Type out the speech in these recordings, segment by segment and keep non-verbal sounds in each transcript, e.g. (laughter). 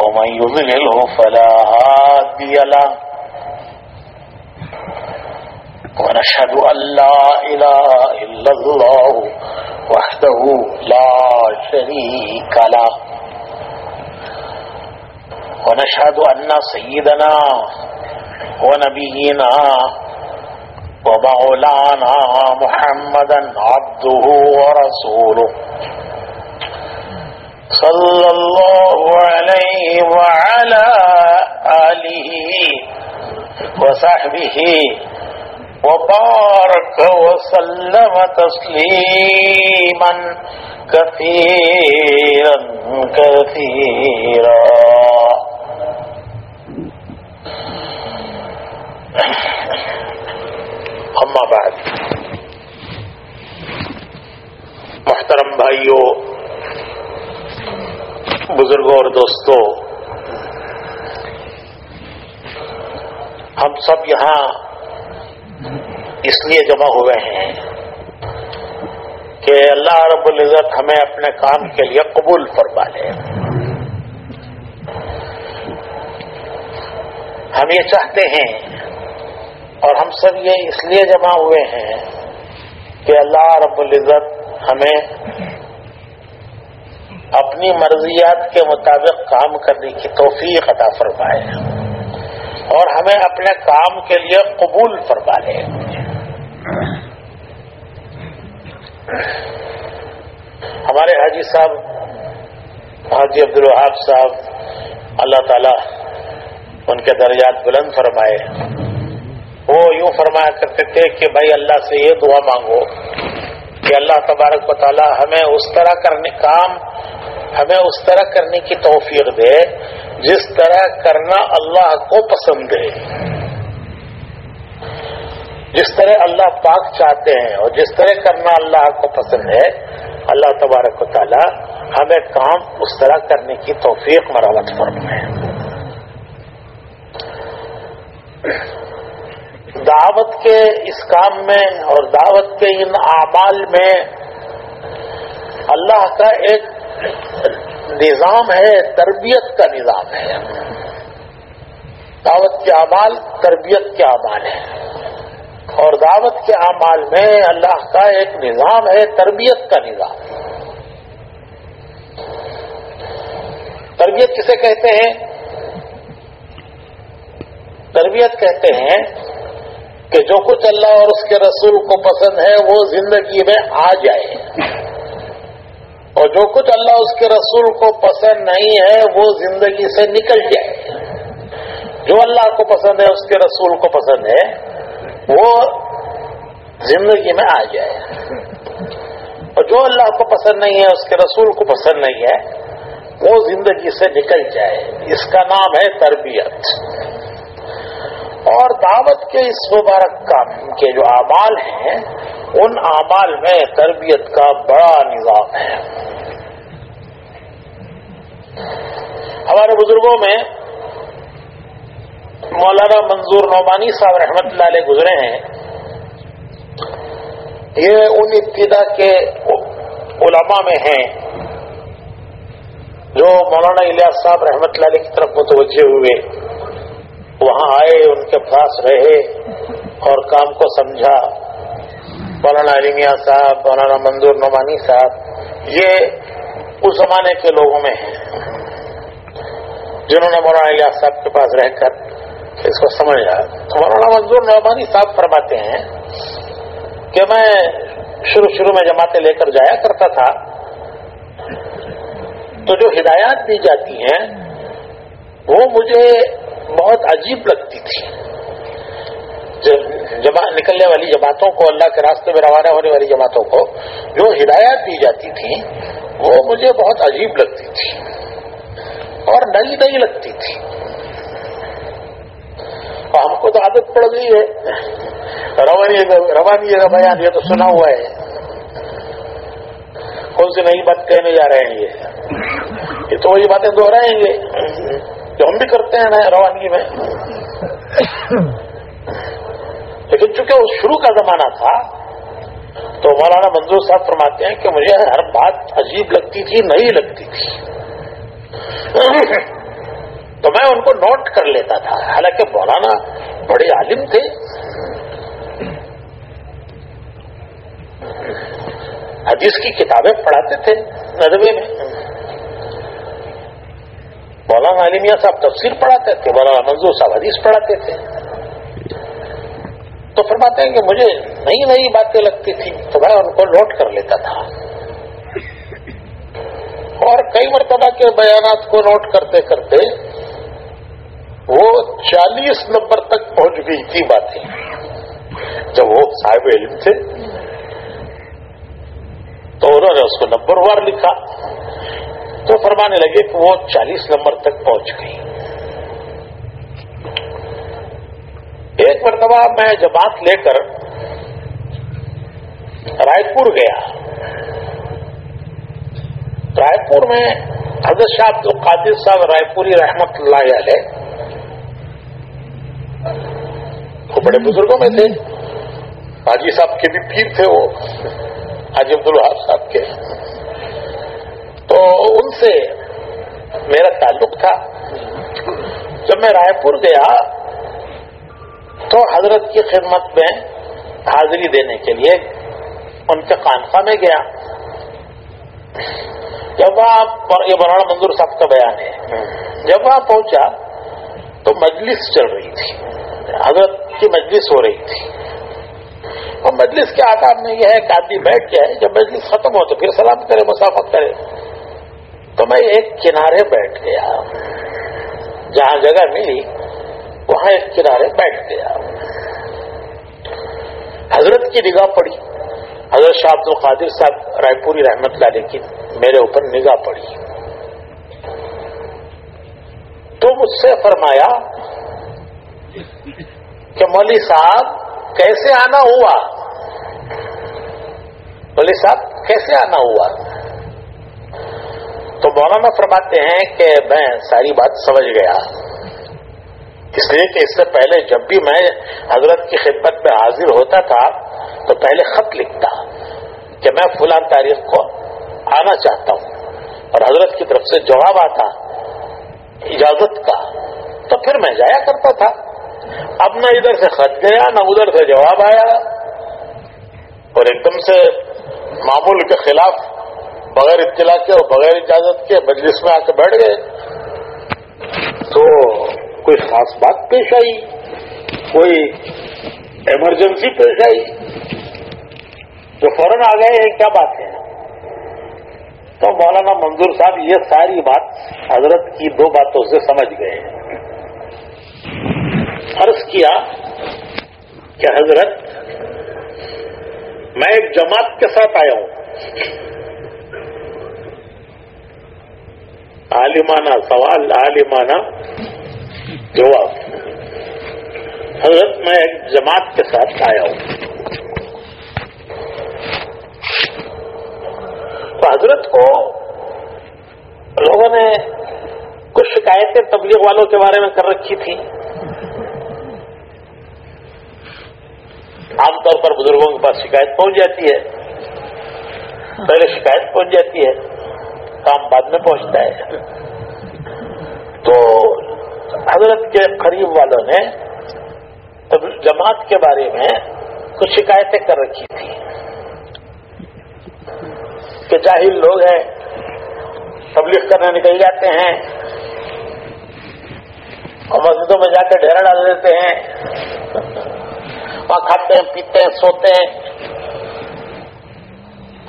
ومن يضلله فلا هادي له ونشهد أن لا إله إلا الله وحده لا شريك له ونشهد أن سيدنا ونبينا ومولانا محمدا عبده ورسوله صلى الله عليه وعلى آله وصحبه وبارك وسلم تسليما كثيرا كثيرا. أما بعد محترم بھائیوں بزرگوں اور دوستوں، ہم سب یہاں اس لیے جمع ہوئے ہیں کہ اللہ رب العزت ہمیں اپنے کام کے لیے قبول فرما لے۔ ہم یہ چاہتے ہیں اور ہم سب یہ اس لیے جمع ہوئے ہیں کہ اللہ رب العزت ہمیں اپنی مرضیات کے مطابق کام کرنے کی توفیق عطا فرمائے اور ہمیں اپنے کام کے لیے قبول فرما لے۔ ہمارے حاجی صاحب، حاجی عبد الوہاب صاحب، اللہ تعالی ان کے درجات بلند فرمائے۔ وہ یوں فرمایا کرتے تھے کہ بھائی اللہ سے یہ دعا مانگو۔ کہ اللہ تبارک و تعالی ہمیں اس طرح کرنے کام، ہمیں اس طرح کرنے کی توفیق دے جس طرح کرنا اللہ کو پسند ہے۔ جس طرح اللہ پاک چاہتے ہیں اور جس طرح کرنا اللہ کو پسند ہے، اللہ تبارک و تعالی ہمیں کام اس طرح کرنے کی توفیق مرامت فرمائے۔ دعوت کے اس کام میں اور دعوت کے ان اعمال میں اللہ کا ایک نظام ہے، تربیت کا نظام ہے۔ دعوت کے اعمال تربیت کے اعمال ہیں۔ اور دعوت کے اعمال میں اللہ کا ایک نظام ہے، تربیت کا نظام۔ تربیت کسے کہتے ہیں؟ تربیت کہتے ہیں کہ جو کچھ اللہ اور اس کے رسول کو پسند ہے، وہ زندگی میں آ جائے۔ اور جو کچھ اللہ اس کے رسول کو پسند نہیں ہے، وہ زندگی سے نکل جائے۔ جو اللہ کو پسند ہے، اس کے رسول کو پسند ہے، وہ زندگی میں آ جائے۔ اور جو اللہ کو پسند نہیں ہے، اس کے رسول کو پسند نہیں ہے، وہ زندگی سے نکل جائے۔ اس کا نام ہے تربیت۔ اور دعوت کے اس مبارک کام کے جو اعمال ہیں، ان اعمال میں تربیت کا بڑا نظام ہے۔ ہمارے بزرگوں میں مولانا منظور نعمانی صاحب رحمت اللہ علیہ گزرے ہیں۔ یہ ان ابتدا کے علماء میں ہیں۔ جو مولانا الیاس صاحب رحمت اللہ علیہ کی طرف متوجہ ہوئے۔ وہاں آئے، ان کے پاس رہے اور کام کو سمجھا۔ مولانا علمیہ صاحب، مولانا منظور نعمانی صاحب، یہ اس زمانے کے لوگوں میں ہیں جنہوں نے مولانا الیاس صاحب کے پاس رہ کر اس کو سمجھ آیا تو مولانا منظور نعمانی صاحب فرماتے ہیں کہ میں شروع شروع میں جماعتیں لے کر جایا کرتا تھا۔ تو جو ہدایات دی جاتی ہیں، وہ مجھے بہت عجیب لگتی تھی۔ جمع نکلنے والی جماعتوں کو اللہ کے راستے میں روانہ ہونے والی جماعتوں کو جو ہدایات دی جاتی تھی، وہ مجھے بہت عجیب لگتی تھی اور نئی نئی لگتی تھی۔ اور ہم کو تو عادت پڑ گئی ہے۔ روانی روانی کا بیان یہ تو سنا ہوا ہے۔ کون سی نئی بات کہنے جا رہے ہیں یہ؟ یہ تو وہی باتیں دوہرائیں گے۔ جو ہم بھی کرتے ہیں روانگی میں۔ لیکن چونکہ وہ شروع کا زمانہ تھا، تو مولانا منظور صاحب فرماتے ہیں کہ مجھے ہر بات عجیب لگتی تھی، نئی لگتی تھی۔ تو میں ان کو نوٹ کر لیتا تھا۔ حالانکہ مولانا بڑے عالم تھے۔ حدیث کی کتابیں پڑھاتے تھے، ندوے میں۔ مولانا عالمیہ صاحب تفسیر پڑھاتے تھے، مولانا منظور صاحب حدیث پڑھاتے تھے۔ تو فرماتے ہیں کہ مجھے نئی نئی باتیں لگتی تھی تو میں ان کو نوٹ کر لیتا تھا۔ اور کئی مرتبہ کے بیانات کو نوٹ کرتے کرتے وہ چالیس نمبر تک پہنچ گئی تھی باتیں۔ جب وہ صاحب علم تھے، تو انہوں نے اس کو نمبر وار لکھا۔ تو فرمانے لگے کہ وہ چالیس نمبر تک پہنچ گئی۔ ایک مرتبہ میں جماعت لے کر رائے پور گیا۔ رائے پور میں حضرت شاہ عبد القادر صاحب رائے پوری رحمت اللہ علیہ وہ بڑے بزرگوں میں تھے۔ حاجی صاحب کے بھی پیر تھے وہ، حاجی عبد الحاب صاحب کے۔ تو ان سے میرا تعلق تھا۔ جب میں رائے پور گیا تو حضرت کی خدمت میں حاضری دینے کے لیے ان کے خانخواہ میں گیا۔ جب وہاں یہ مولانا منظور صاحب کا بیان ہے۔ جب وہاں پہنچا تو مجلس چل رہی تھی۔ حضرت کی مجلس ہو رہی تھی۔ اور مجلس کے آداب میں یہ ہے کہ آدمی بیٹھ جائے جب مجلس ختم ہو تو پھر سلام کرے، مسافت کرے۔ تو میں ایک کنارے بیٹھ گیا۔ جہاں جگہ ملی، وہاں ایک کنارے بیٹھ گیا۔ حضرت کی نگاہ پڑی۔ حضرت شاہ عبد القادر صاحب رائے پوری رحمت لالی کی میرے اوپر نگاہ پڑی۔ تو مجھ سے فرمایا کہ مولوی صاحب، کیسے آنا ہوا؟ مولوی صاحب، کیسے آنا ہوا؟ تو مولانا فرماتے ہیں کہ میں ساری بات سمجھ گیا۔ اس لیے کہ اس سے پہلے جب بھی میں حضرت کی خدمت میں حاضر ہوتا تھا، تو پہلے خط لکھتا کہ میں فلان تاریخ کو آنا چاہتا ہوں۔ اور حضرت کی طرف سے جواب آتا، اجازت کا۔ تو پھر میں جایا کرتا تھا۔ اب نہ ادھر سے خط گیا، نہ ادھر سے جواب آیا۔ اور ایک دم سے معمول کے خلاف بغیر اطلاع کے اور بغیر اجازت کے مجلس میں آ کے بیٹھ گئے۔ تو کوئی خاص بات پیش آئی؟ کوئی ایمرجنسی پیش آئی؟ جو فوراً آ گئے کیا بات ہے؟ تو مولانا منظور صاحب، یہ ساری بات حضرت کی دو باتوں سے سمجھ گئے۔ عرض کیا کہ حضرت، میں ایک جماعت کے ساتھ آیا ہوں۔ عالمانہ سوال، عالمانہ جواب۔ حضرت، میں ایک جماعت کے ساتھ آیا ہوں۔ تو حضرت کو لوگوں نے کچھ شکایتیں تبلیغ والوں کے بارے میں کر رکھی تھی عام طور پر بزرگوں کے پاس شکایت پہنچ جاتی ہے۔ پہلے شکایت پہنچ جاتی ہے۔ کام بعد میں پہنچتا ہے۔ تو حضرت کے قریب والوں نے جماعت کے بارے میں کچھ شکایتیں کر رکھی تھی کہ جاہل لوگ ہیں، تبلیغ کرنے نکل جاتے ہیں، اور مسجدوں میں جا کے ڈھیرا ڈال دیتے ہیں۔ وہاں کھاتے ہیں، پیتے ہیں، سوتے ہیں۔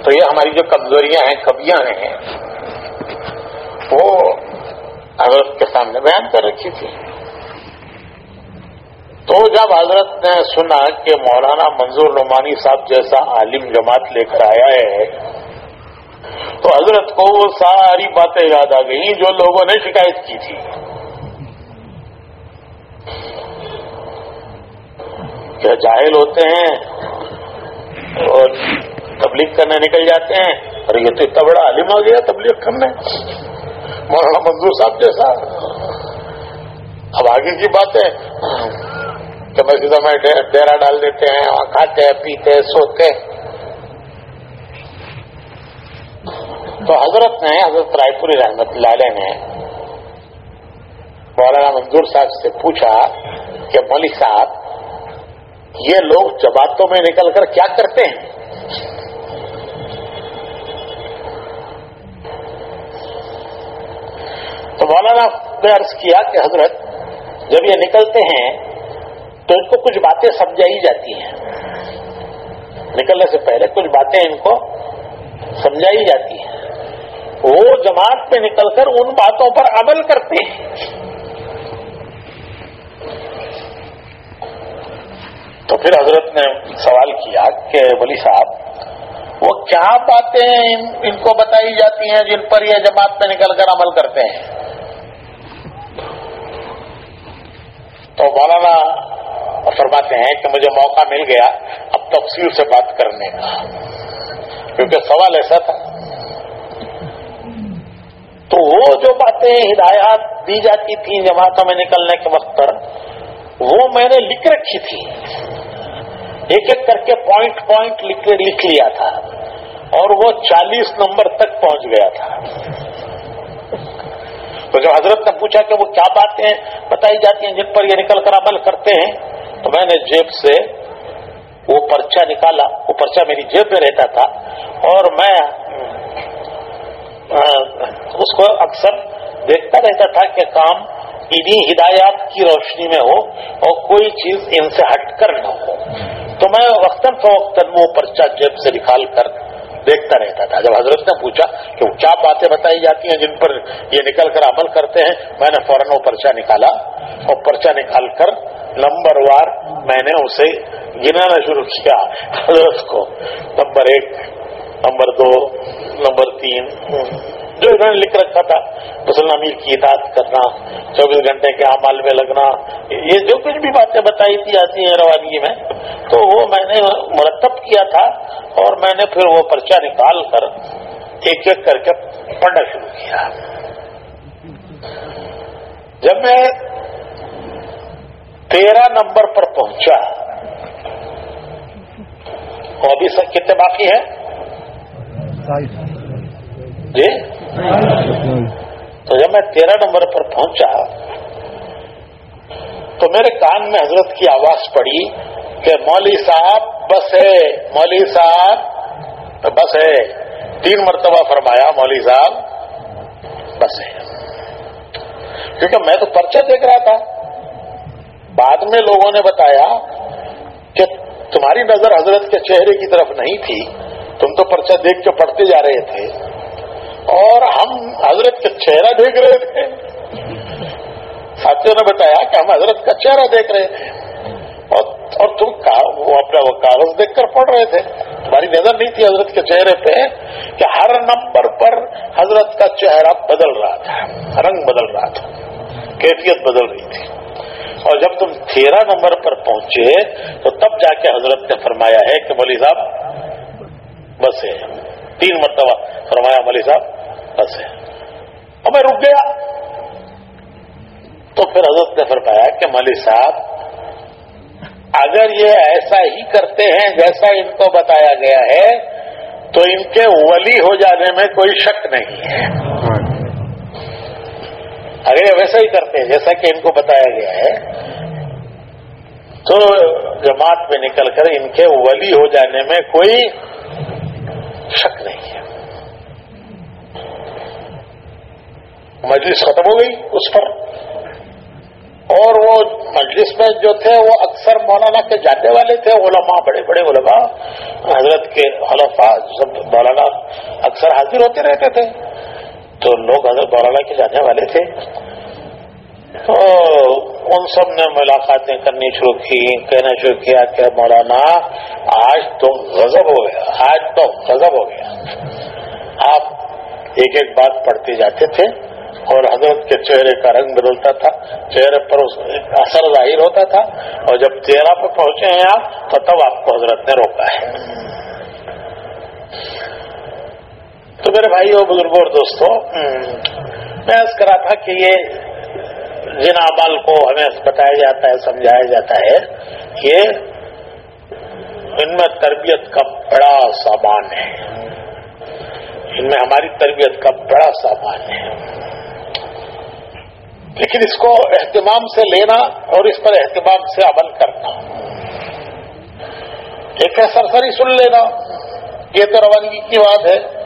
تو یہ ہماری جو کمزوریاں ہیں، کبیاں ہیں وہ حضرت کے سامنے بیان کر رکھی تھی۔ تو جب حضرت نے سنا کہ مولانا منظور نعمانی صاحب جیسا عالم جماعت لے کر آیا ہے، تو حضرت کو وہ ساری باتیں یاد آ گئیں جو لوگوں نے شکایت کی تھی۔ کیا جاہل ہوتے ہیں اور تبلیغ کرنے نکل جاتے ہیں؟ اور یہ تو اتنا بڑا عالم آ گیا تبلیغ کرنے۔ مولانا منظور صاحب جیسا اب آگے کی بات ہے کہ مسجدوں میں ڈیرا ڈال دیتے ہیں، وہاں کھاتے ہیں، پیتے سوتے تو حضرت نے، حضرت رائے پوری رحمت لالے نے مولانا منظور صاحب سے پوچھا کہ مولوی صاحب، یہ لوگ جماعتوں میں نکل کر کیا کرتے ہیں؟ تو مولانا نے عرض کیا کہ حضرت جب یہ نکلتے ہیں تو ان کو کچھ باتیں سمجھائی جاتی ہیں۔ نکلنے سے پہلے کچھ باتیں ان کو سمجھائی جاتی ہیں۔ وہ جماعت میں نکل کر ان باتوں پر عمل کرتے ہیں۔ تو پھر حضرت نے سوال کیا کہ ولی صاحب، وہ کیا باتیں ان کو بتائی جاتی ہیں جن پر یہ جماعت میں نکل کر عمل کرتے ہیں؟ تو مولانا فرماتے ہیں کہ مجھے موقع مل گیا اب تفصیل سے بات کرنے کا۔ کیونکہ سوال ایسا تھا۔ تو وہ جو باتیں ہدایات دی جاتی تھیں جماعتوں میں نکلنے کے وقت پر، وہ میں نے لکھ رکھی تھی۔ ایک ایک کر کے پوائنٹ پوائنٹ لکھ لکھ لیا تھا۔ اور وہ چالیس نمبر تک پہنچ گیا تھا۔ تو جب حضرت نے پوچھا کہ وہ کیا باتیں بتائی جاتی ہیں جن پر یہ نکل کر عمل کرتے ہیں، تو میں نے جیب سے وہ پرچہ نکالا۔ وہ پرچہ میری جیب میں رہتا تھا اور میں اس کو اکثر دیکھتا رہتا تھا کہ کام انہیں ہدایات کی روشنی میں ہو اور کوئی چیز ان سے ہٹ کر نہ ہو۔ تو میں وقتاً فوقتاً وہ پرچہ جیب سے نکال کر دیکھتا رہتا تھا۔ جب حضرت نے پوچھا کہ وہ کیا باتیں بتائی جاتی ہیں جن پر یہ نکل کر عمل کرتے ہیں، میں نے فوراً وہ پرچہ نکالا اور پرچہ نکال کر نمبر وار میں نے اسے گنانا شروع کیا حضرت کو۔ نمبر ایک، نمبر دو، نمبر تین۔ جو انہوں نے لکھ رکھا تھا مسلم امیر کی اطاعت کرنا، چوبیس گھنٹے کے عمل میں لگنا، یہ جو کچھ بھی باتیں بتائی تھی، آتی ہیں روانگی میں، تو وہ میں نے مرتب کیا تھا اور میں نے پھر وہ پرچہ نکال کر ایک ایک کر کے پڑھنا شروع کیا۔ جب میں تیرہ نمبر پر پہنچا اور ابھی سب کتنے باقی ہیں؟ جی؟ تو جب میں تیرہ نمبر پر پہنچا، تو میرے کان میں حضرت کی آواز پڑی کہ مولوی صاحب، بس ہے، مولوی صاحب بس ہے۔ تین مرتبہ فرمایا، مولوی صاحب، بس ہے۔ کیونکہ میں تو پرچہ دیکھ رہا تھا۔ بعد میں لوگوں نے بتایا کہ تمہاری نظر حضرت کے چہرے کی طرف نہیں تھی، تم تو پرچہ دیکھ کے پڑھتے جا رہے تھے۔ اور ہم حضرت کا چہرہ دیکھ رہے تھے۔ ساتھیوں نے بتایا کہ ہم حضرت کا چہرہ دیکھ رہے تھے۔ اور تم وہ اپنا وہ کاغذ دیکھ کر پڑھ رہے تھے۔ تمہاری نظر نہیں تھی حضرت کے چہرے پہ کہ ہر نمبر پر حضرت کا چہرہ بدل رہا تھا۔ رنگ بدل رہا تھا۔ کیفیت بدل رہی تھی۔ اور جب تم تیرہ نمبر پر پہنچے تو تب جا کے حضرت نے فرمایا ہے کہ ملی صاحب، بس ہے۔ تین مرتبہ فرمایا ملی صاحب بس اور میں رک گیا۔ تو پھر حضرت نے فرمایا کہ ملی صاحب، اگر یہ ایسا ہی کرتے ہیں جیسا ان کو بتایا گیا ہے، تو ان کے ولی ہو جانے میں کوئی شک نہیں ہے۔ اگر یہ ویسا ہی کرتے ہیں جیسا کہ ان کو بتایا گیا ہے، تو جماعت میں نکل کر ان کے ولی ہو جانے میں کوئی شک نہیں ہے۔ مجلس ختم ہو گئی اس پر۔ اور وہ مجلس میں جو تھے وہ اکثر مولانا کے جاننے والے تھے، علماء، بڑے بڑے علماء، حضرت کے خلفا سب مولانا اکثر حاضر ہوتے رہتے تھے۔ تو لوگ حضرت مولانا کے جاننے والے تھے۔ تو ان سب نے ملاقاتیں کرنی شروع کی، کہنا شروع کیا کہ مولانا، آج تو غضب ہو گیا آج تو غضب ہو گیا آپ ایک ایک بات پڑھتے جاتے تھے۔ اور حضرت کے چہرے کا رنگ بدلتا تھا، چہرے پر اثر ظاہر ہوتا تھا۔ اور جب چہرہ پہ پہنچے ہیں آپ، تو تب آپ کو حضرت نے روکا ہے۔ تو میرے بھائی اور بزرگوں اور دوستوں، میں اس کرا تھا کہ یہ جن عمل کو ہمیں بتایا جاتا ہے، سمجھایا جاتا ہے یہ ان میں تربیت کا بڑا سامان ہے۔ ان میں ہماری تربیت کا بڑا سامان ہے۔ لیکن اس کو اہتمام سے لینا اور اس پر اہتمام سے عمل کرنا۔ ایک ہے سرسری سن لینا، یہ تو روانگی کی بات ہے۔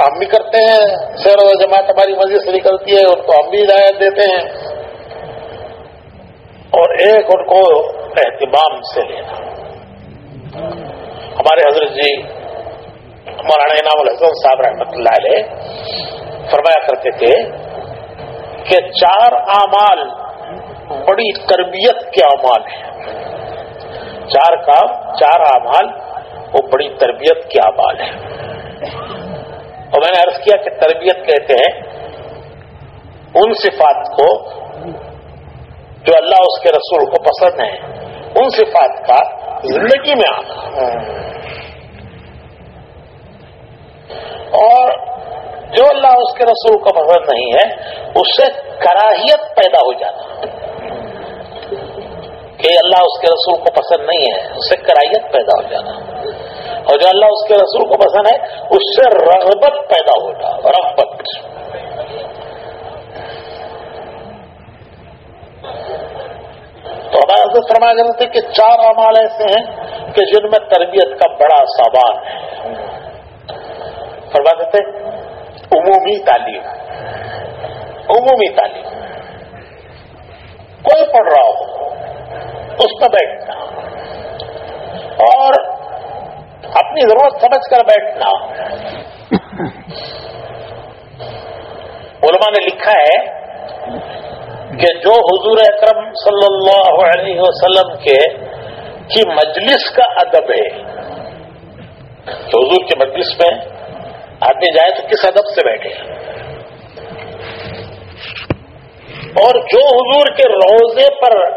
ہم بھی کرتے ہیں، سیر و جماعت ہماری مسجد سے نکلتی ہے، ان کو ہم بھی ہدایت دیتے ہیں۔ اور ایک ان کو اہتمام سے لینا۔ ہمارے حضرت جی مولانا انعام الحسن صاحب رحمۃ اللہ علیہ فرمایا کرتے تھے کہ چار اعمال بڑی تربیت کے اعمال ہیں۔ چار کام، چار اعمال، وہ بڑی تربیت کے اعمال ہیں۔ اور میں نے عرض کیا کہ تربیت کہتے ہیں ان صفات کو جو اللہ اس کے رسول کو پسند ہے ان صفات کا زندگی میں آنا۔ اور جو اللہ اس کے رسول کو پسند نہیں ہے، اس سے کراہیت پیدا ہو جانا۔ کہ اللہ اس کے رسول کو پسند نہیں ہے، اس سے کراہیت پیدا ہو جانا۔ اور جو اللہ اس کے رسول کو پسند ہے، اس سے رغبت پیدا ہونا رغبت۔ تو ہمارے حضرت فرمایا کرتے کہ چار امال ایسے ہیں کہ جن میں تربیت کا بڑا سامان ہے۔ فرما دیتے عمومی تعلیم عمومی تعلیم۔ کوئی پڑھ رہا ہو، اس میں بیٹھنا۔ اور اپنی ضرورت سمجھ کر بیٹھنا۔ علماء نے لکھا ہے کہ جو حضور اکرم صلی اللہ علیہ وسلم کے کی مجلس کا ادب ہے، تو حضور کی مجلس میں آدمی جائے تو کس ادب سے بیٹھے؟ اور جو حضور کے روزے پر،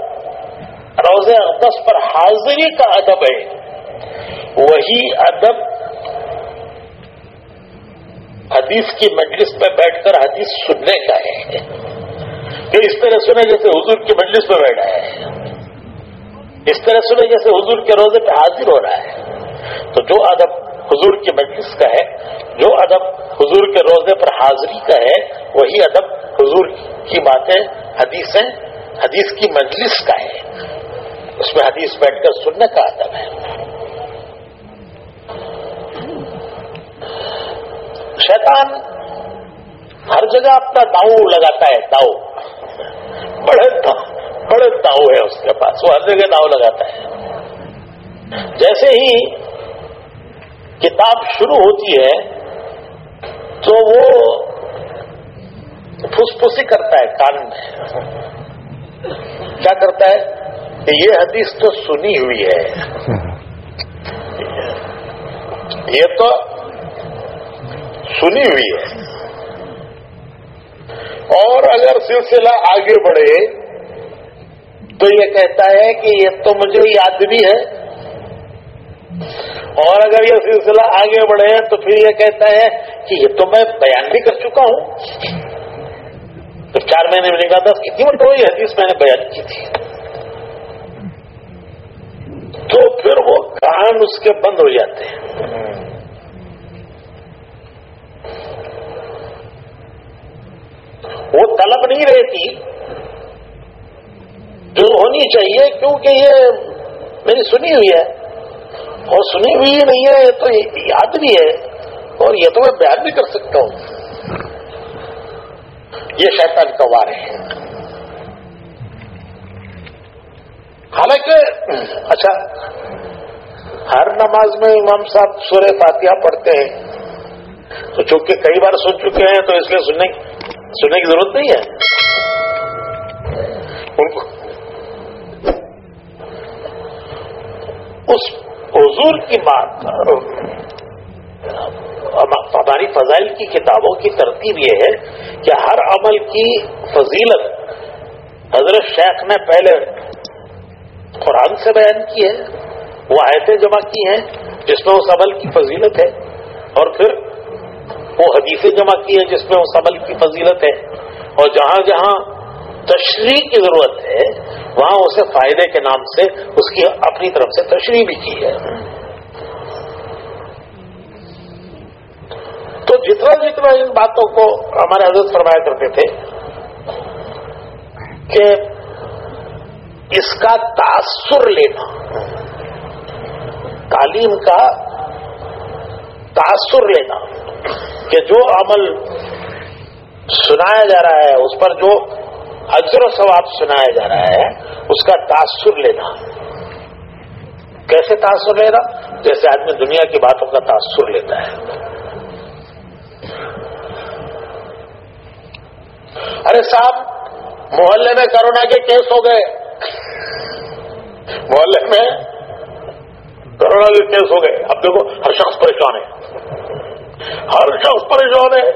روزے اقدس پر حاضری کا ادب ہے، وہی ادب حدیث کی مجلس میں بیٹھ کر حدیث سننے کا ہے۔ کہ اس طرح سنے جیسے حضور کی مجلس میں بیٹھا ہے۔ اس طرح سنے جیسے حضور کے روزے پہ حاضر ہو رہا ہے۔ تو جو ادب حضور کی مجلس کا ہے، جو ادب حضور کے روزے پر حاضری کا ہے، وہی ادب حضور کی باتیں حدیثیں حدیث کی مجلس کا ہے۔ اس میں حدیث بیٹھ کر سننے کا ادب ہے۔ شیطان ہر جگہ اپنا داؤ لگاتا ہے، داؤ۔ بڑے بڑے داؤ ہے اس کے پاس، وہ ہر جگہ داؤ لگاتا ہے۔ جیسے ہی کتاب شروع ہوتی ہے تو وہ پھسی کرتا ہے، کان میں۔ کیا کرتا ہے؟ کہ یہ حدیث تو سنی ہوئی ہے۔ یہ تو سنی ہوئی ہے۔ اور اگر سلسلہ آگے بڑھے، تو یہ کہتا ہے کہ یہ تو مجھے یاد بھی ہے۔ اور اگر یہ سلسلہ آگے بڑھے تو پھر یہ کہتا ہے کہ یہ تو میں بیان بھی کر چکا ہوں۔ تو چار مہینے میں نے کہا تھا کتنی مرتبہ یہ حدیث میں نے بیان کی تھی۔ تو پھر وہ کان اس کے بند ہو جاتے ہیں۔ وہ طلب نہیں رہتی۔ جو ہونی چاہیے کیونکہ یہ میری سنی ہوئی ہے۔ اور سنی ہوئی نہیں ہے، یہ تو یاد بھی ہے۔ اور یہ تو میں بیان بھی کر سکتا ہوں۔ یہ شیطان کا وار ہے۔ حالانکہ اچھا ہر نماز میں امام صاحب سورہ فاتحہ پڑھتے ہیں۔ تو چونکہ کئی بار سن چکے ہیں، تو اس لیے سننے سننے کی ضرورت نہیں ہے۔ ان کو، اس حضور کی بات ہماری فضائل کی کتابوں کی ترتیب یہ ہے کہ ہر عمل کی فضیلت حضرت شیخ نے پہلے قرآن سے بیان کی ہے، وہ آیتیں جمع کی ہیں، جس میں اس عمل کی فضیلت ہے، اور پھر وہ حدیثیں جمع کی ہے جس میں اس عمل کی فضیلت ہے۔ اور جہاں جہاں تشریح کی ضرورت ہے، وہاں اسے فائدے کے نام سے اس کی اپنی طرف سے تشریح بھی کی ہے۔ تو جتنا جتنا ان باتوں کو ہمارے حضرت فرمایا کرتے تھے کہ اس کا تاثر لینا، تعلیم کا تاثر لینا، کہ جو عمل سنایا جا رہا ہے، اس پر جو اجر و ثواب سنایا جا رہا ہے، اس کا تاثر لینا۔ کیسے تاثر لینا جیسے آدمی دنیا کی باتوں کا تاثر لیتا ہے۔ ارے صاحب، محلے میں کرونا کے کیس ہو گئے۔ محلے میں کرونا کے کیس ہو گئے۔ اب دیکھو، ہر شخص پریشان ہے۔ ہر شخص پریشان ہے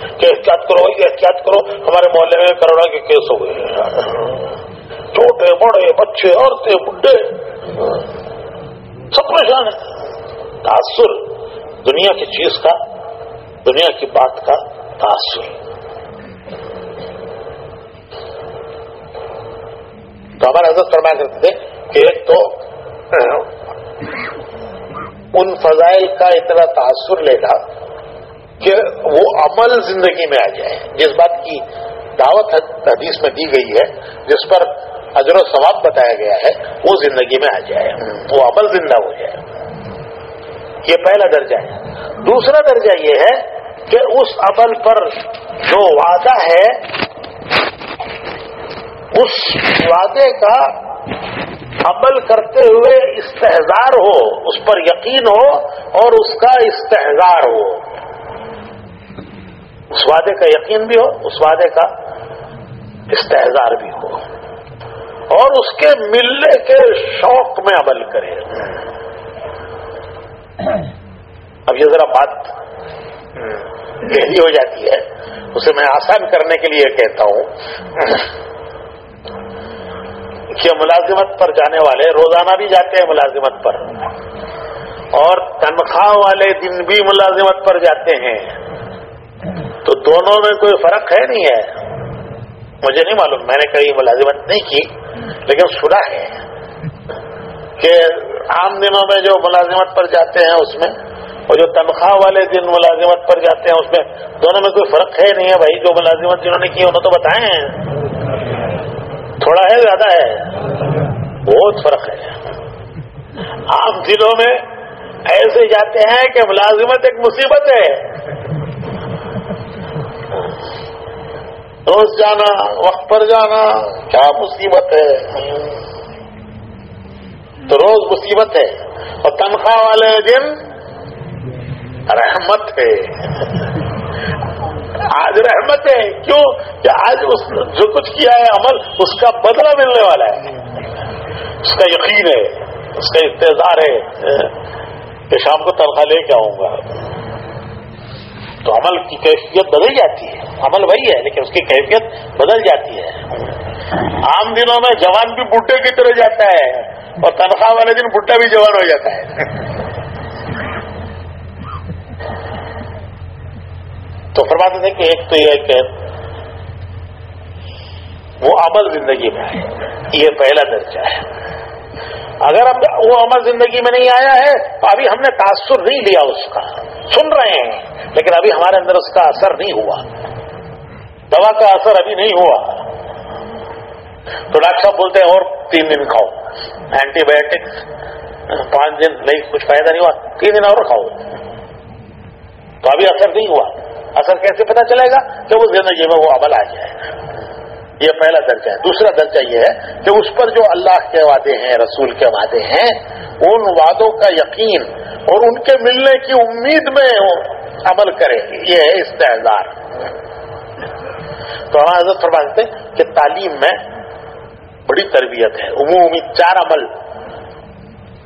کہ احتیاط کرو احتیاط کرو۔ ہمارے محلے میں کرونا کے کیس ہو گئے۔ چھوٹے، بڑے، بچے، عورتیں، بڈھے۔ سب پریشان ہیں۔ تاثر دنیا کی چیز کا، دنیا کی بات کا تاثر۔ تو ہمارے حضرت فرمایا کرتے تھے کہ ایک تو ان فضائل کا اتنا تاثر لے گا کہ وہ عمل زندگی میں آ جائے۔ جس بات کی دعوت حدیث میں دی گئی ہے جس پر اجر و ثواب بتایا گیا ہے وہ زندگی میں آ جائے۔ وہ عمل زندہ ہو جائے۔ یہ پہلا درجہ ہے۔ دوسرا درجہ یہ ہے کہ اس عمل پر جو وعدہ ہے اس وعدے کا عمل کرتے ہوئے استحزار ہو اس پر یقین ہو اور اس کا استحزار ہو۔ اس وعدے کا یقین بھی ہو، اس وعدے کا استحزار بھی ہو۔ اور اس کے ملنے کے شوق میں عمل کرے۔ اب یہ ذرا بات گہری ہو جاتی ہے۔ اسے میں آسان کرنے کے لیے کہتا ہوں کہ ملازمت پر جانے والے روزانہ بھی جاتے ہیں ملازمت پر، اور تنخواہ والے دن بھی ملازمت پر جاتے ہیں۔ تو دونوں میں کوئی فرق ہے نہیں ہے؟ مجھے نہیں معلوم، میں نے کہیں ملازمت نہیں کی، لیکن سنا ہے کہ عام دنوں میں جو ملازمت پر جاتے ہیں اس میں، اور جو تنخواہ والے دن ملازمت پر جاتے ہیں اس میں، دونوں میں کوئی فرق ہے نہیں ہے بھائی؟ جو ملازمت جنہوں نے کی، انہوں تو بتائیں تھوڑا ہے، زیادہ ہے۔ بہت فرق ہے۔ عام ضلعوں میں ایسے جاتے ہیں کہ ملازمت ایک مصیبت ہے۔ روز جانا، وقت پر جانا، کیا مصیبت ہے؟ تو روز مصیبت ہے۔ اور تنخواہ والے دن رحمت ہے۔ آج رحمت ہے۔ کیوں؟ کہ آج اس جو کچھ کیا ہے عمل، اس کا بدلہ ملنے والا ہے۔ اس کا یقین ہے، اس کا انتظار ہے۔ کہ شام کو تنخواہ لے کے آؤں گا۔ تو عمل کی کیفیت بدل جاتی ہے۔ عمل وہی ہے، لیکن اس کی کیفیت بدل جاتی ہے۔ عام دنوں میں جوان بھی بڈھے کی طرح جاتا ہے اور تنخواہ والے دن بڈھا بھی جوان ہو جاتا ہے۔ تو فرماتے تھے کہ ایک تو یہ کہ وہ عمل زندگی میں آئے۔ یہ پہلا درجہ ہے۔ اگر اب وہ عمل زندگی میں نہیں آیا ہے تو ابھی ہم نے تاثر نہیں لیا اس کا۔ سن رہے ہیں، لیکن ابھی ہمارے اندر اس کا اثر نہیں ہوا۔ دوا کا اثر ابھی نہیں ہوا۔ تو ڈاکٹر صاحب بولتے ہیں، اور تین دن کھاؤ۔ اینٹی بایوٹک پانچ دن، نہیں، کچھ فائدہ نہیں ہوا۔ تین دن اور کھاؤ۔ تو ابھی اثر نہیں ہوا۔ اثر کیسے پتا چلے گا؟ کہ وہ زندگی میں وہ عمل آ جائے۔ یہ پہلا درجہ ہے۔ دوسرا درجہ یہ ہے کہ اس پر جو اللہ کے وعدے ہیں، رسول کے وعدے ہیں، ان وعدوں کا یقین اور ان کے ملنے کی امید میں عمل کرے۔ یہ ہے استحدار تو ہم حضرت فرما کہ تعلیم میں بڑی تربیت ہے۔ عمومی چار عمل۔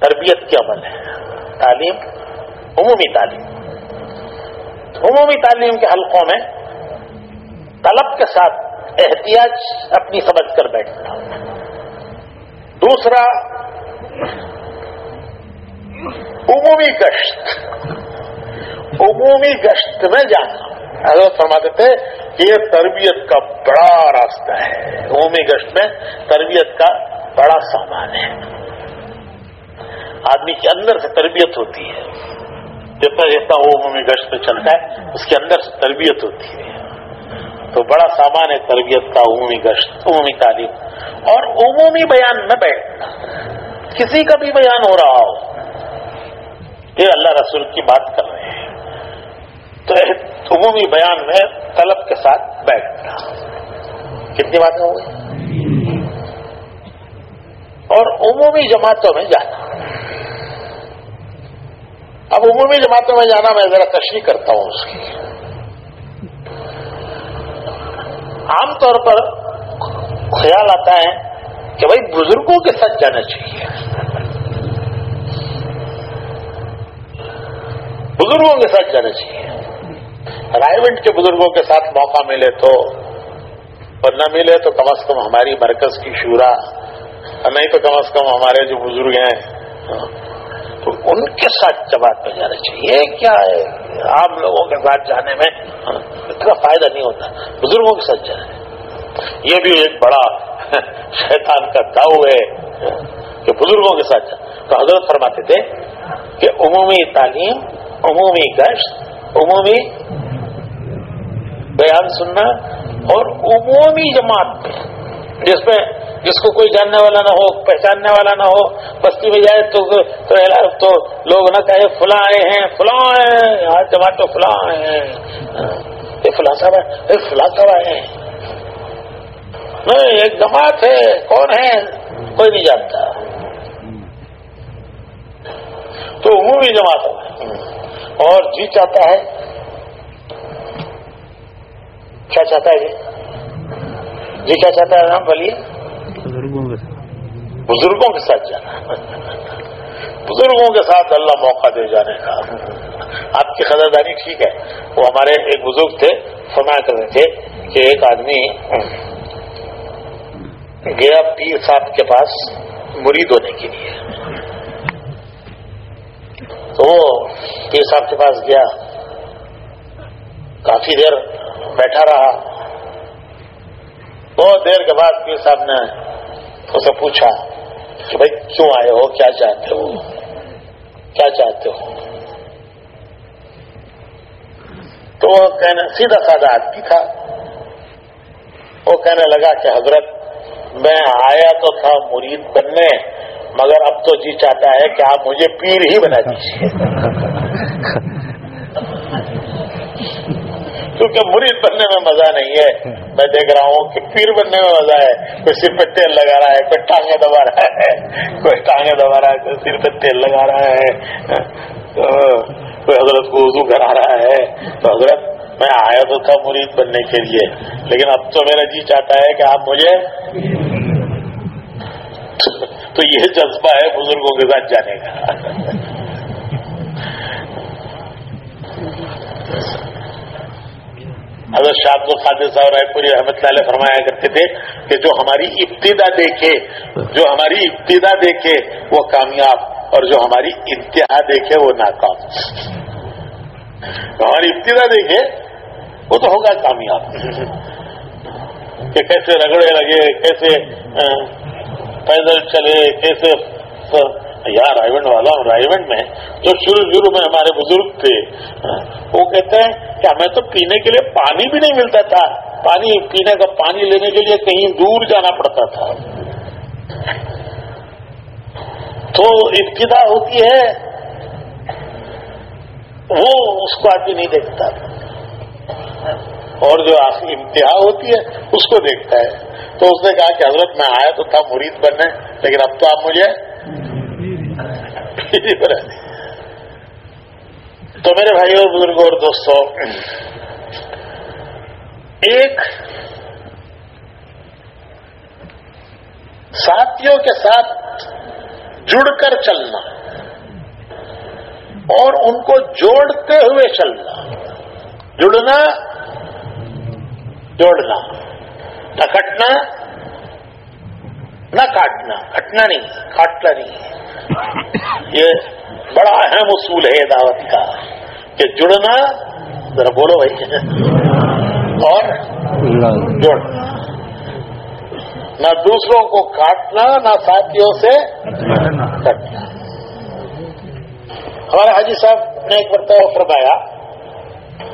تربیت کے عمل ہے۔ تعلیم، عمومی تعلیم۔ عمومی تعلیم کے حلقوں میں طلب کے ساتھ احتیاط اپنی سمجھ کر بیٹھنا دوسرا، عمومی گشت۔ عمومی گشت میں جانا۔ حضرت فرماتے تھے کہ یہ تربیت کا بڑا راستہ ہے۔ عمومی گشت میں تربیت کا بڑا سامان ہے۔ آدمی کے اندر سے تربیت ہوتی ہے۔ جتنا جتنا وہ عمومی گشت میں چلتا ہے، اس کے اندر سے تربیت ہوتی ہے۔ تو بڑا سامان ہے تربیت کا، عمومی گشت، عمومی تعلیم۔ اور عمومی بیان میں بیٹھنا کسی کا بھی بیان ہو رہا ہو، یہ اللہ رسول کی بات کر رہے ہیں۔ تو عمومی بیان میں طلب کے ساتھ بیٹھنا کتنی باتیں ہو گئی؟ اور عمومی جماعتوں میں جانا۔ اب عمومی جماعتوں میں جانا میں ذرا تشریح کرتا ہوں اس کی۔ عام طور پر خیال آتا ہے کہ بھائی بزرگوں کے ساتھ جانا چاہیے۔ بزرگوں کے ساتھ جانا چاہیے۔ رائے کے بزرگوں کے ساتھ موقع ملے تو، اور نہ ملے تو کم از کم ہماری مرکز کی شورا نہیں تو کم از کم ہمارے جو بزرگ ہیں تو ان کے ساتھ جماعت میں جانا چاہیے۔ کیا ہے؟ عام لوگوں کے ساتھ جانے میں اتنا فائدہ نہیں ہوتا، بزرگوں کے ساتھ جانا یہ بھی ایک بڑا (laughs) شیطان کا داؤ ہے کہ بزرگوں کے ساتھ جانا۔ تو حضرت فرماتے تھے کہ عمومی تعلیم، عمومی گشت، عمومی بیان سننا اور عمومی جماعت میں جس میں جس کو کوئی جاننے والا نہ ہو، پہچاننے والا نہ ہو، بستی میں جائے تو تو لوگ نہ کہے فلاں آئے ہیں، فلاں آئے آج ٹماٹو فلاں آئے ہیں۔ یہ فلاں صاحب ہے فلاں صاحب آئے ہیں۔ نہیں، ایک جماعت ہے، کون ہے؟ کوئی نہیں جانتا۔ تو عمومی جماعت اور جی چاہتا ہے۔ کیا چاہتا ہے جی؟ جی کیا چاہتا ہے نام بولیے بزرگوں کے ساتھ۔ بزرگوں کے ساتھ جانا۔ بزرگوں کے ساتھ اللہ موقع دے جانے کا۔ آپ کی خزرداری ٹھیک ہے۔ وہ ہمارے ایک بزرگ تھے فرمایا کرتے تھے کہ ایک آدمی گیا پیر صاحب کے پاس مرید ہونے کے لیے۔ تو وہ پیر صاحب کے پاس گیا۔ کافی دیر بیٹھا رہا۔ بہت دیر کے بعد پیر صاحب نے اسے پوچھا کہ بھائی کیوں آئے ہو؟ کیا چاہتے ہو؟ کیا چاہتے ہو؟ تو وہ کہنا سیدھا سادہ آدمی تھا۔ وہ کہنے لگا کہ حضرت، میں آیا تو تھا مرید بننے، مگر اب تو جی چاہتا ہے کہ آپ مجھے پیر ہی بنا دیجیے (laughs) کیونکہ مرید بننے میں مزہ نہیں ہے۔ میں دیکھ رہا ہوں کہ پیر بننے میں مزہ ہے۔ کوئی سر پہ تیل لگا رہا ہے، کوئی ٹانگیں دبا رہا ہے۔ کوئی ٹانگیں دبا رہا ہے، کوئی سر پہ تیل لگا رہا ہے۔ کوئی حضرت کو وضو کرا رہا ہے۔ تو حضرت، میں آیا تو تھا مرید بننے کے لیے۔ لیکن اب تو میرا جی چاہتا ہے کہ آپ مجھے تو یہ جذبہ ہے بزرگوں کے ساتھ جانے کا۔ حضرت شاہ القادر صاحب رائے پوری احمد اللہ فرمایا کرتے تھے کہ جو ہماری ابتدا دیکھے، جو ہماری ابتدا دیکھے وہ کامیاب اور جو ہماری انتہا دیکھے وہ ناکام۔ ہماری ابتدا دیکھے وہ تو ہوگا کامیاب۔ کہ کیسے رگڑے لگے، کیسے پیدل چلے، کیسے یار رائےونڈ والا ہوں رائےونڈ میں جو شروع شروع میں ہمارے بزرگ تھے ہاں، وہ کہتے ہیں کہ ہمیں تو پینے کے لیے پانی بھی نہیں ملتا تھا۔ پانی، پینے کا پانی لینے کے لیے کہیں دور جانا پڑتا تھا۔ تو ابتدا ہوتی ہے، وہ اس کو آدمی نہیں دیکھتا۔ اور جو آخری انتہا ہوتی ہے، اس کو دیکھتا ہے۔ تو اس نے کہا کہ حضرت میں آیا تو تھا، مرید بننے لیکن اب تو آپ مجھے تو میرے بھائی اور بزرگوں اور دوستوں، ایک ساتھیوں کے ساتھ جڑ کر چلنا اور ان کو جوڑتے ہوئے چلنا، جڑنا، جوڑنا، نہ کٹنا نہ کاٹنا کٹنا نہیں کاٹنا نہیں یہ بڑا اہم اصول ہے دعوت کا کہ جڑنا، ذرا بولو بھائی۔ اور جوڑنا نہ دوسروں کو کاٹنا، نہ ساتھیوں سے کٹنا ہمارے حاجی صاحب نے ایک مرتبہ فرمایا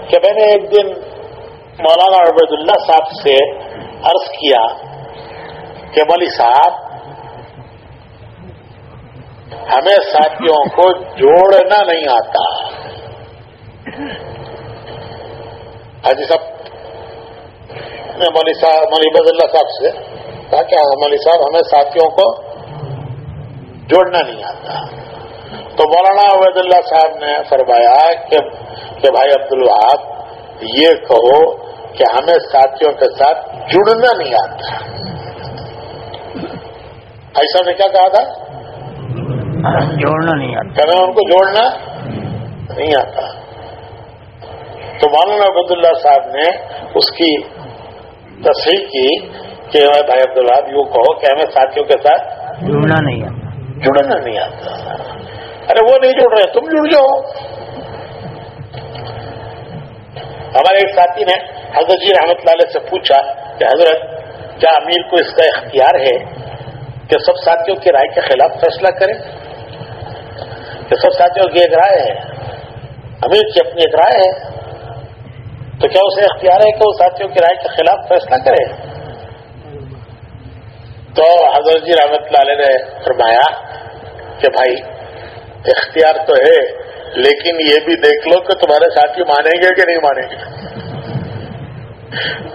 کہ میں نے ایک دن مولانا عبید اللہ صاحب سے عرض کیا کہ مولی صاحب ہمیں ساتھیوں کو جوڑنا نہیں آتا۔ حاجی صاحب نے مولی صاحب مولی عبید اللہ صاحب سے کہا کہ مولی صاحب، ہمیں ساتھیوں کو جوڑنا نہیں آتا۔ تو مولانا عبید اللہ صاحب نے فرمایا کہ کہ بھائی عبد الوہاب یہ کہو کہ ہمیں ساتھیوں کے ساتھ جڑنا نہیں آتا۔ ایسا نے کیا کہا تھا؟ جوڑنا نہیں آتا۔ کہ ہمیں ان کو جوڑنا نہیں آتا۔ تو مولانا عبد اللہ صاحب نے اس کی تصحیح کی کہ بھائی عبد الوہاب یوں کہو کہ ہمیں ساتھیوں کے ساتھ جوڑنا نہیں آتا۔ جڑنا نہیں آتا۔ ارے وہ نہیں جڑ رہے تم جڑ جاؤ۔ ہمارے ایک ساتھی نے حضرت جی رحمت اللہ سے پوچھا کہ حضرت کیا امیر کو اس کا اختیار ہے کہ سب ساتھیوں کی رائے کے خلاف فیصلہ کرے کہ سب ساتھیوں کی ایک رائے ہے۔ امیر کی اپنی ایک رائے ہے۔ تو کیا اسے اختیار ہے کہ وہ ساتھیوں کی رائے کے خلاف فیصلہ کرے؟ تو حضرت جی رحمت اللہ علیہ نے فرمایا کہ بھائی، اختیار تو ہے، لیکن یہ بھی دیکھ لو کہ تمہارے ساتھی مانیں گے کہ نہیں مانیں گے۔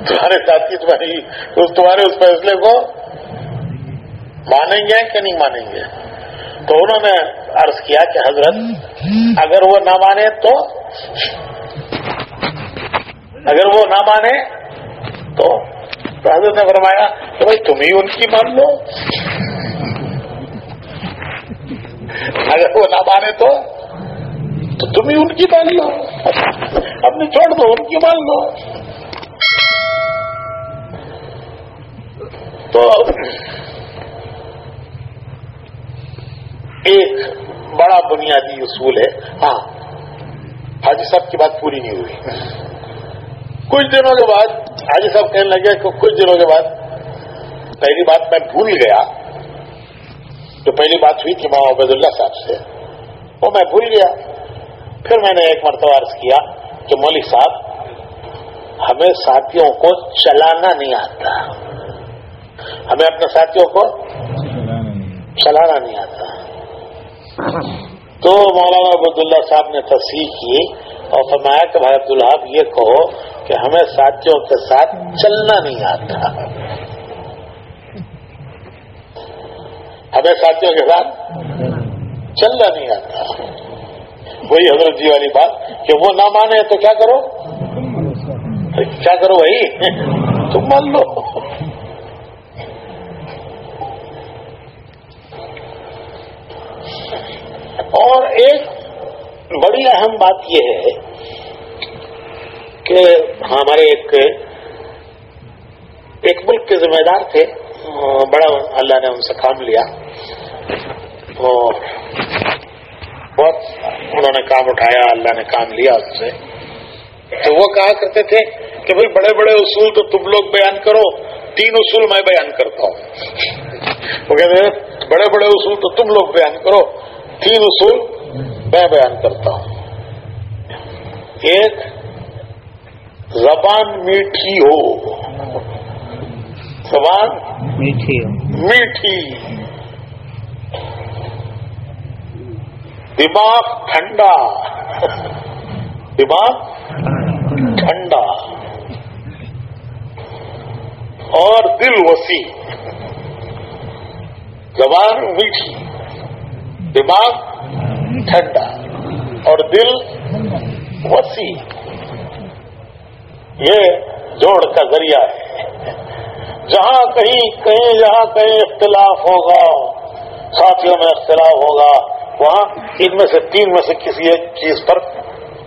تمہارے ساتھی تمہاری تمہارے اس فیصلے کو مانیں گے کہ نہیں مانیں گے؟ تو انہوں نے عرض کیا کہ حضرت، اگر وہ نہ مانے تو، اگر وہ نہ مانے تو حضرت نے فرمایا کہ بھائی تم ہی ان کی مان لو۔ اگر وہ نہ مانے تو تو تم ہی ان کی مان لو۔ اپنی چھوڑ دو ان کی مان لو۔ تو ایک بڑا بنیادی اصول ہے۔ ہاں حاجی صاحب کی بات پوری نہیں ہوئی۔ کچھ دنوں کے بعد حاجی صاحب کہنے لگے کہ کچھ دنوں کے بعد پہلی بات میں بھول گیا۔ جو پہلی بات ہوئی تھی ماں عبید اللہ صاحب سے، وہ میں بھول گیا۔ پھر میں نے ایک مرتبہ عرض کیا کہ مولک صاحب، ہمیں ساتھیوں کو چلانا نہیں آتا۔ ہمیں اپنے ساتھیوں کو چلانا نہیں آتا۔ تو مولانا عبداللہ صاحب نے تصحیح کی اور فرمایا کہ بھائی عبداللہ یہ کہو کہ ہمیں ساتھیوں کے ساتھ چلنا نہیں آتا۔ ہمیں ساتھیوں کے ساتھ چلنا نہیں آتا۔ وہی حضرت جی والی بات کہ وہ نہ مانے تو کیا کرو؟ کیا کرو بھائی؟ تم مان لو۔ اور ایک بڑی اہم بات یہ ہے کہ ہاں، ہمارے ایک ایک ملک کے ذمہ دار تھے۔ بڑا اللہ نے ان سے کام لیا۔ اور بہت انہوں نے کام اٹھایا، اللہ نے کام لیا اس سے۔ تو وہ کہا کرتے تھے کہ بھائی، بڑے بڑے اصول تو تم لوگ بیان کرو۔ تین اصول میں بیان کرتا ہوں۔ وہ کہتے ہیں بڑے بڑے اصول تو تم لوگ بیان کرو۔ تین اصول میں بیان کرتا ہوں۔ ایک زبان میٹھی ہو۔ زبان میٹھی میٹھی۔ دماغ ٹھنڈا۔ دماغ ٹھنڈا۔ اور دل وسیع۔ زبان میٹھی۔ دماغ ٹھنڈا اور دل وسیع۔ یہ جوڑ کا ذریعہ ہے۔ جہاں کہیں کہیں جہاں کہیں اختلاف ہوگا، ساتھیوں میں اختلاف ہوگا، وہاں ان میں سے تین میں سے کسی ایک چیز پر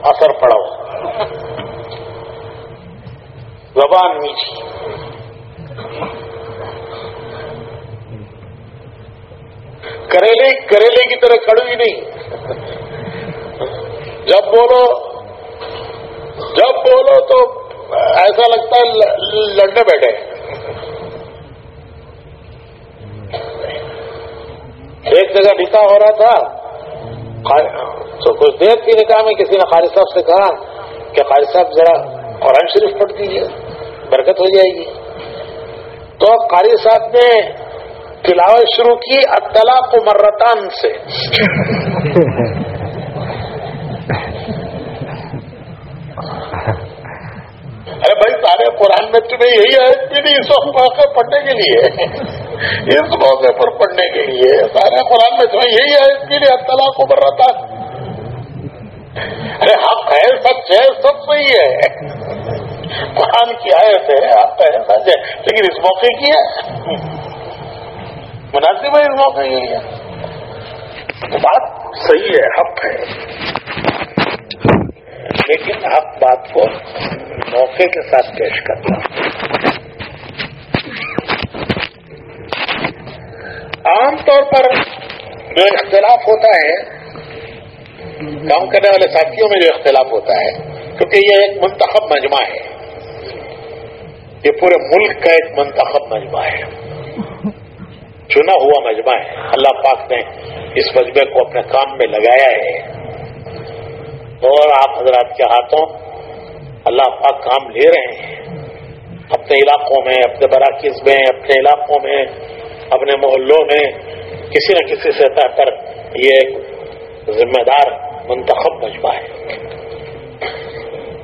اثر پڑا ہو زبان میٹھی۔ کریلے کریلے کی طرح کڑوی نہیں۔ جب بولو جب بولو تو ایسا لگتا ہے لڑنے بیٹھے۔ ایک جگہ نکاح ہو رہا تھا۔ تو کچھ دیر کی نکاح میں کسی نے خالد صاحب سے کہا کہ خالد صاحب ذرا قرآن شریف پڑھ دیجیے برکت ہو جائے گی۔ تو قاری صاحب نے تلاوت شروع کی اطلاع مرتان سے۔ ارے بھائی سارے قرآن میں تمہیں یہی ہے کہ نہیں اس موقع پڑھنے کے لیے۔ اس موقع پر پڑھنے کے لیے۔ سارے قرآن میں تمہیں یہی ہے کہ نہیں اطلاع کو برتا ارے، حق ہے، سچ ہے، سب صحیح ہے۔ قرآن کی آیت ہے آپ ہے، سچ ہے۔ لیکن اس موقع کی ہے۔ مناسب ہے اس موقع یہی ہے۔ بات صحیح ہے، حق ہے۔ لیکن آپ بات کو موقع کے ساتھ پیش کرنا۔ عام طور پر جو اختلاف ہوتا ہے، کام کرنے والے ساتھیوں میں جو اختلاف ہوتا ہے، کیونکہ یہ ایک منتخب مجمع ہے۔ یہ پورے ملک کا ایک منتخب مجمع ہے۔ چنا ہوا مجمع ہے۔ اللہ پاک نے اس مجمے کو اپنے کام میں لگایا ہے۔ اور آپ حضرات کے ہاتھوں اللہ پاک کام لے رہے ہیں، اپنے علاقوں میں، اپنے براکز میں، اپنے علاقوں میں، اپنے محلوں میں کسی نہ کسی سطح پر یہ ایک ذمہ دار منتخب مجمع ہے۔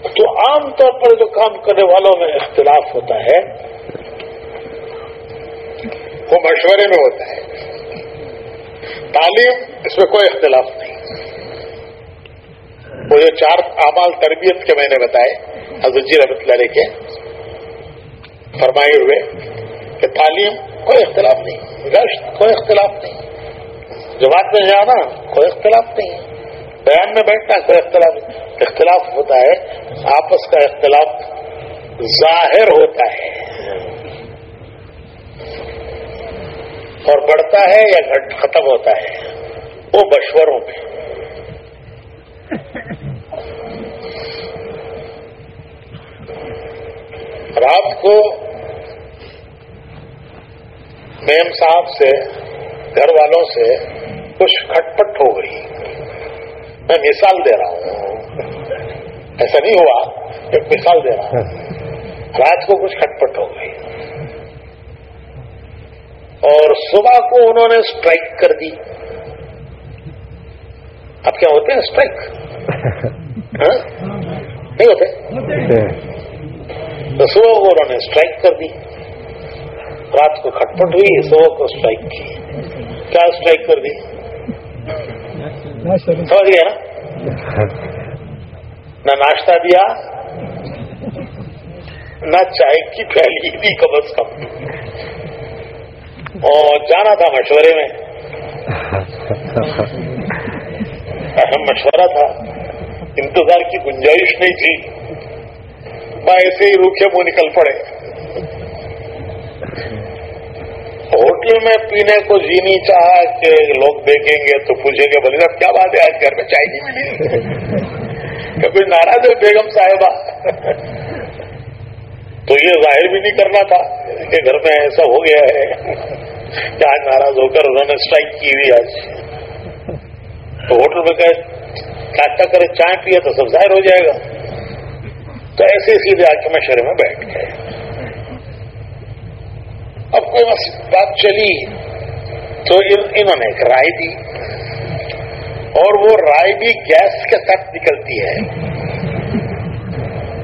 تو عام طور پر جو کام کرنے والوں میں اختلاف ہوتا ہے وہ مشورے میں ہوتا ہے۔ تعلیم اس میں کوئی اختلاف نہیں۔ وہ جو چار اعمال تربیت کے میں نے بتائے، حضرت جی رحمت اللہ کے، فرمائے ہوئے کہ تعلیم کوئی اختلاف نہیں گشت کوئی اختلاف نہیں۔ جماعت میں جانا کوئی اختلاف نہیں بیان میں بیٹھنا کوئی اختلاف اختلاف ہوتا ہے، آپس کا اختلاف ظاہر ہوتا ہے۔ اور بڑھتا ہے یا گھٹ ختم ہوتا ہے؟ وہ مشوروں میں۔ رات کو میم صاحب سے، گھر والوں سے کچھ کھٹپٹ ہو گئی۔ میں مثال دے رہا ہوں۔ ایسا نہیں ہوا ایک مثال دے رہا ہوں۔ رات کو کچھ کھٹپٹ ہو گئی۔ اور صبح کو انہوں نے اسٹرائک کر دی۔ اب کیا ہوتے ہیں اسٹرائک (laughs) ہاں؟ نہیں ہوتے۔ تو صبح کو انہوں نے اسٹرائک کر دی۔ رات کو کھٹپٹ ہوئی صبح کو اسٹرائک کی۔ کیا اسٹرائک کر دی؟ سمجھ گیا نا؟ نہ ناشتہ دیا نہ چائے کی پھیلی دی کم از کم اور جانا تھا مشورے میں۔ اہم مشورہ تھا۔ انتظار کی گنجائش نہیں تھی۔ میں ایسے ہی روکھے وہ نکل پڑے۔ ہوٹل میں پینے کو جی نہیں چاہا کہ لوگ دیکھیں گے تو پوچھیں گے بولے صاحب کیا بات ہے آج گھر میں؟ چائے نہیں ملی۔ کبھی ناراض ہے بیگم صاحبہ؟ تو یہ ظاہر بھی نہیں کرنا تھا کہ گھر میں ایسا ہو گیا ہے کہ آج ناراض ہو کر انہوں نے اسٹرائک کی ہوئی آج۔ تو ہوٹل میں کہ کیا کرے، چائے پیے تو سب ظاہر ہو جائے گا۔ تو ایسے سیدھے آ کے مشورے میں بیٹھ گئے اب کوئی بات چلی۔ تو انہوں نے ایک رائے دی۔ اور وہ رائے بھی گیس کے تک نکلتی ہے۔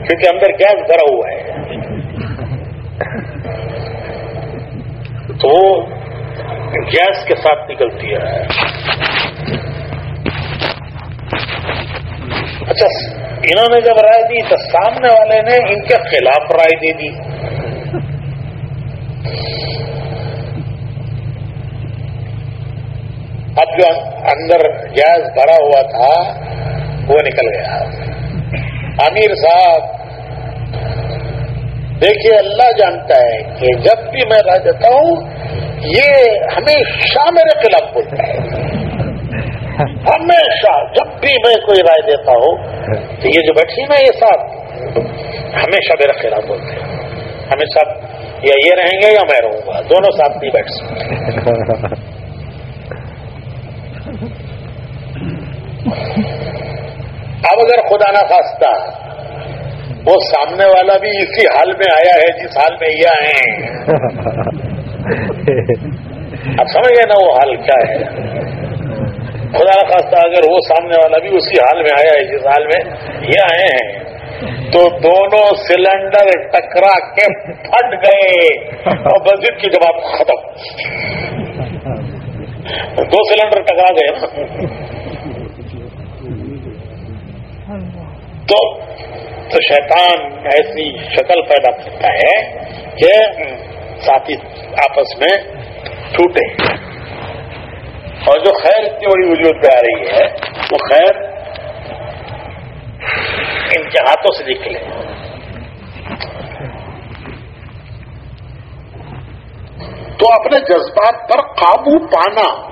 کیونکہ اندر گیس بھرا ہوا ہے۔ تو وہ گیس کے ساتھ نکلتی ہے۔ اچھا انہوں نے جب رائے دی تو سامنے والے نے ان کے خلاف رائے دے دی۔ اب جو اندر گیس بھرا ہوا تھا، وہ نکل گیا۔ امیر صاحب دیکھیے، اللہ جانتا ہے کہ جب بھی میں رہ دیتا ہوں، یہ ہمیشہ میرے خلاف بولتا ہے۔ ہمیشہ جب بھی میں کوئی رائے دیتا ہوں، تو یہ جو بیٹھی نا یہ ساتھ ہمیشہ میرے خلاف بولتے ہیں ہمیشہ یا یہ رہیں گے یا میں رہوں گا، دونوں ساتھ نہیں بیٹھ سکتے اب اگر خدا نہ خواستہ وہ سامنے والا بھی اسی حال میں آیا ہے جس حال میں یہ آئے ہیں۔ اب سمجھ گئے نا وہ حال کیا ہے۔ خدا نہ خواستہ اگر وہ سامنے والا بھی اسی حال میں آیا ہے جس حال میں یہ آئے ہیں، تو دونوں سلنڈر ٹکرا کے پھٹ گئے۔ اور مسجد کی جواب ختم۔ دو سلنڈر ٹکرا گئے۔ نا تو تو شیطان ایسی شکل پیدا کرتا ہے کہ ساتھی آپس میں ٹوٹے۔ اور جو خیر اتنی بڑی وجود پہ آ رہی ہے، وہ خیر ان کے ہاتھوں سے نکلے۔ تو اپنے جذبات پر قابو پانا۔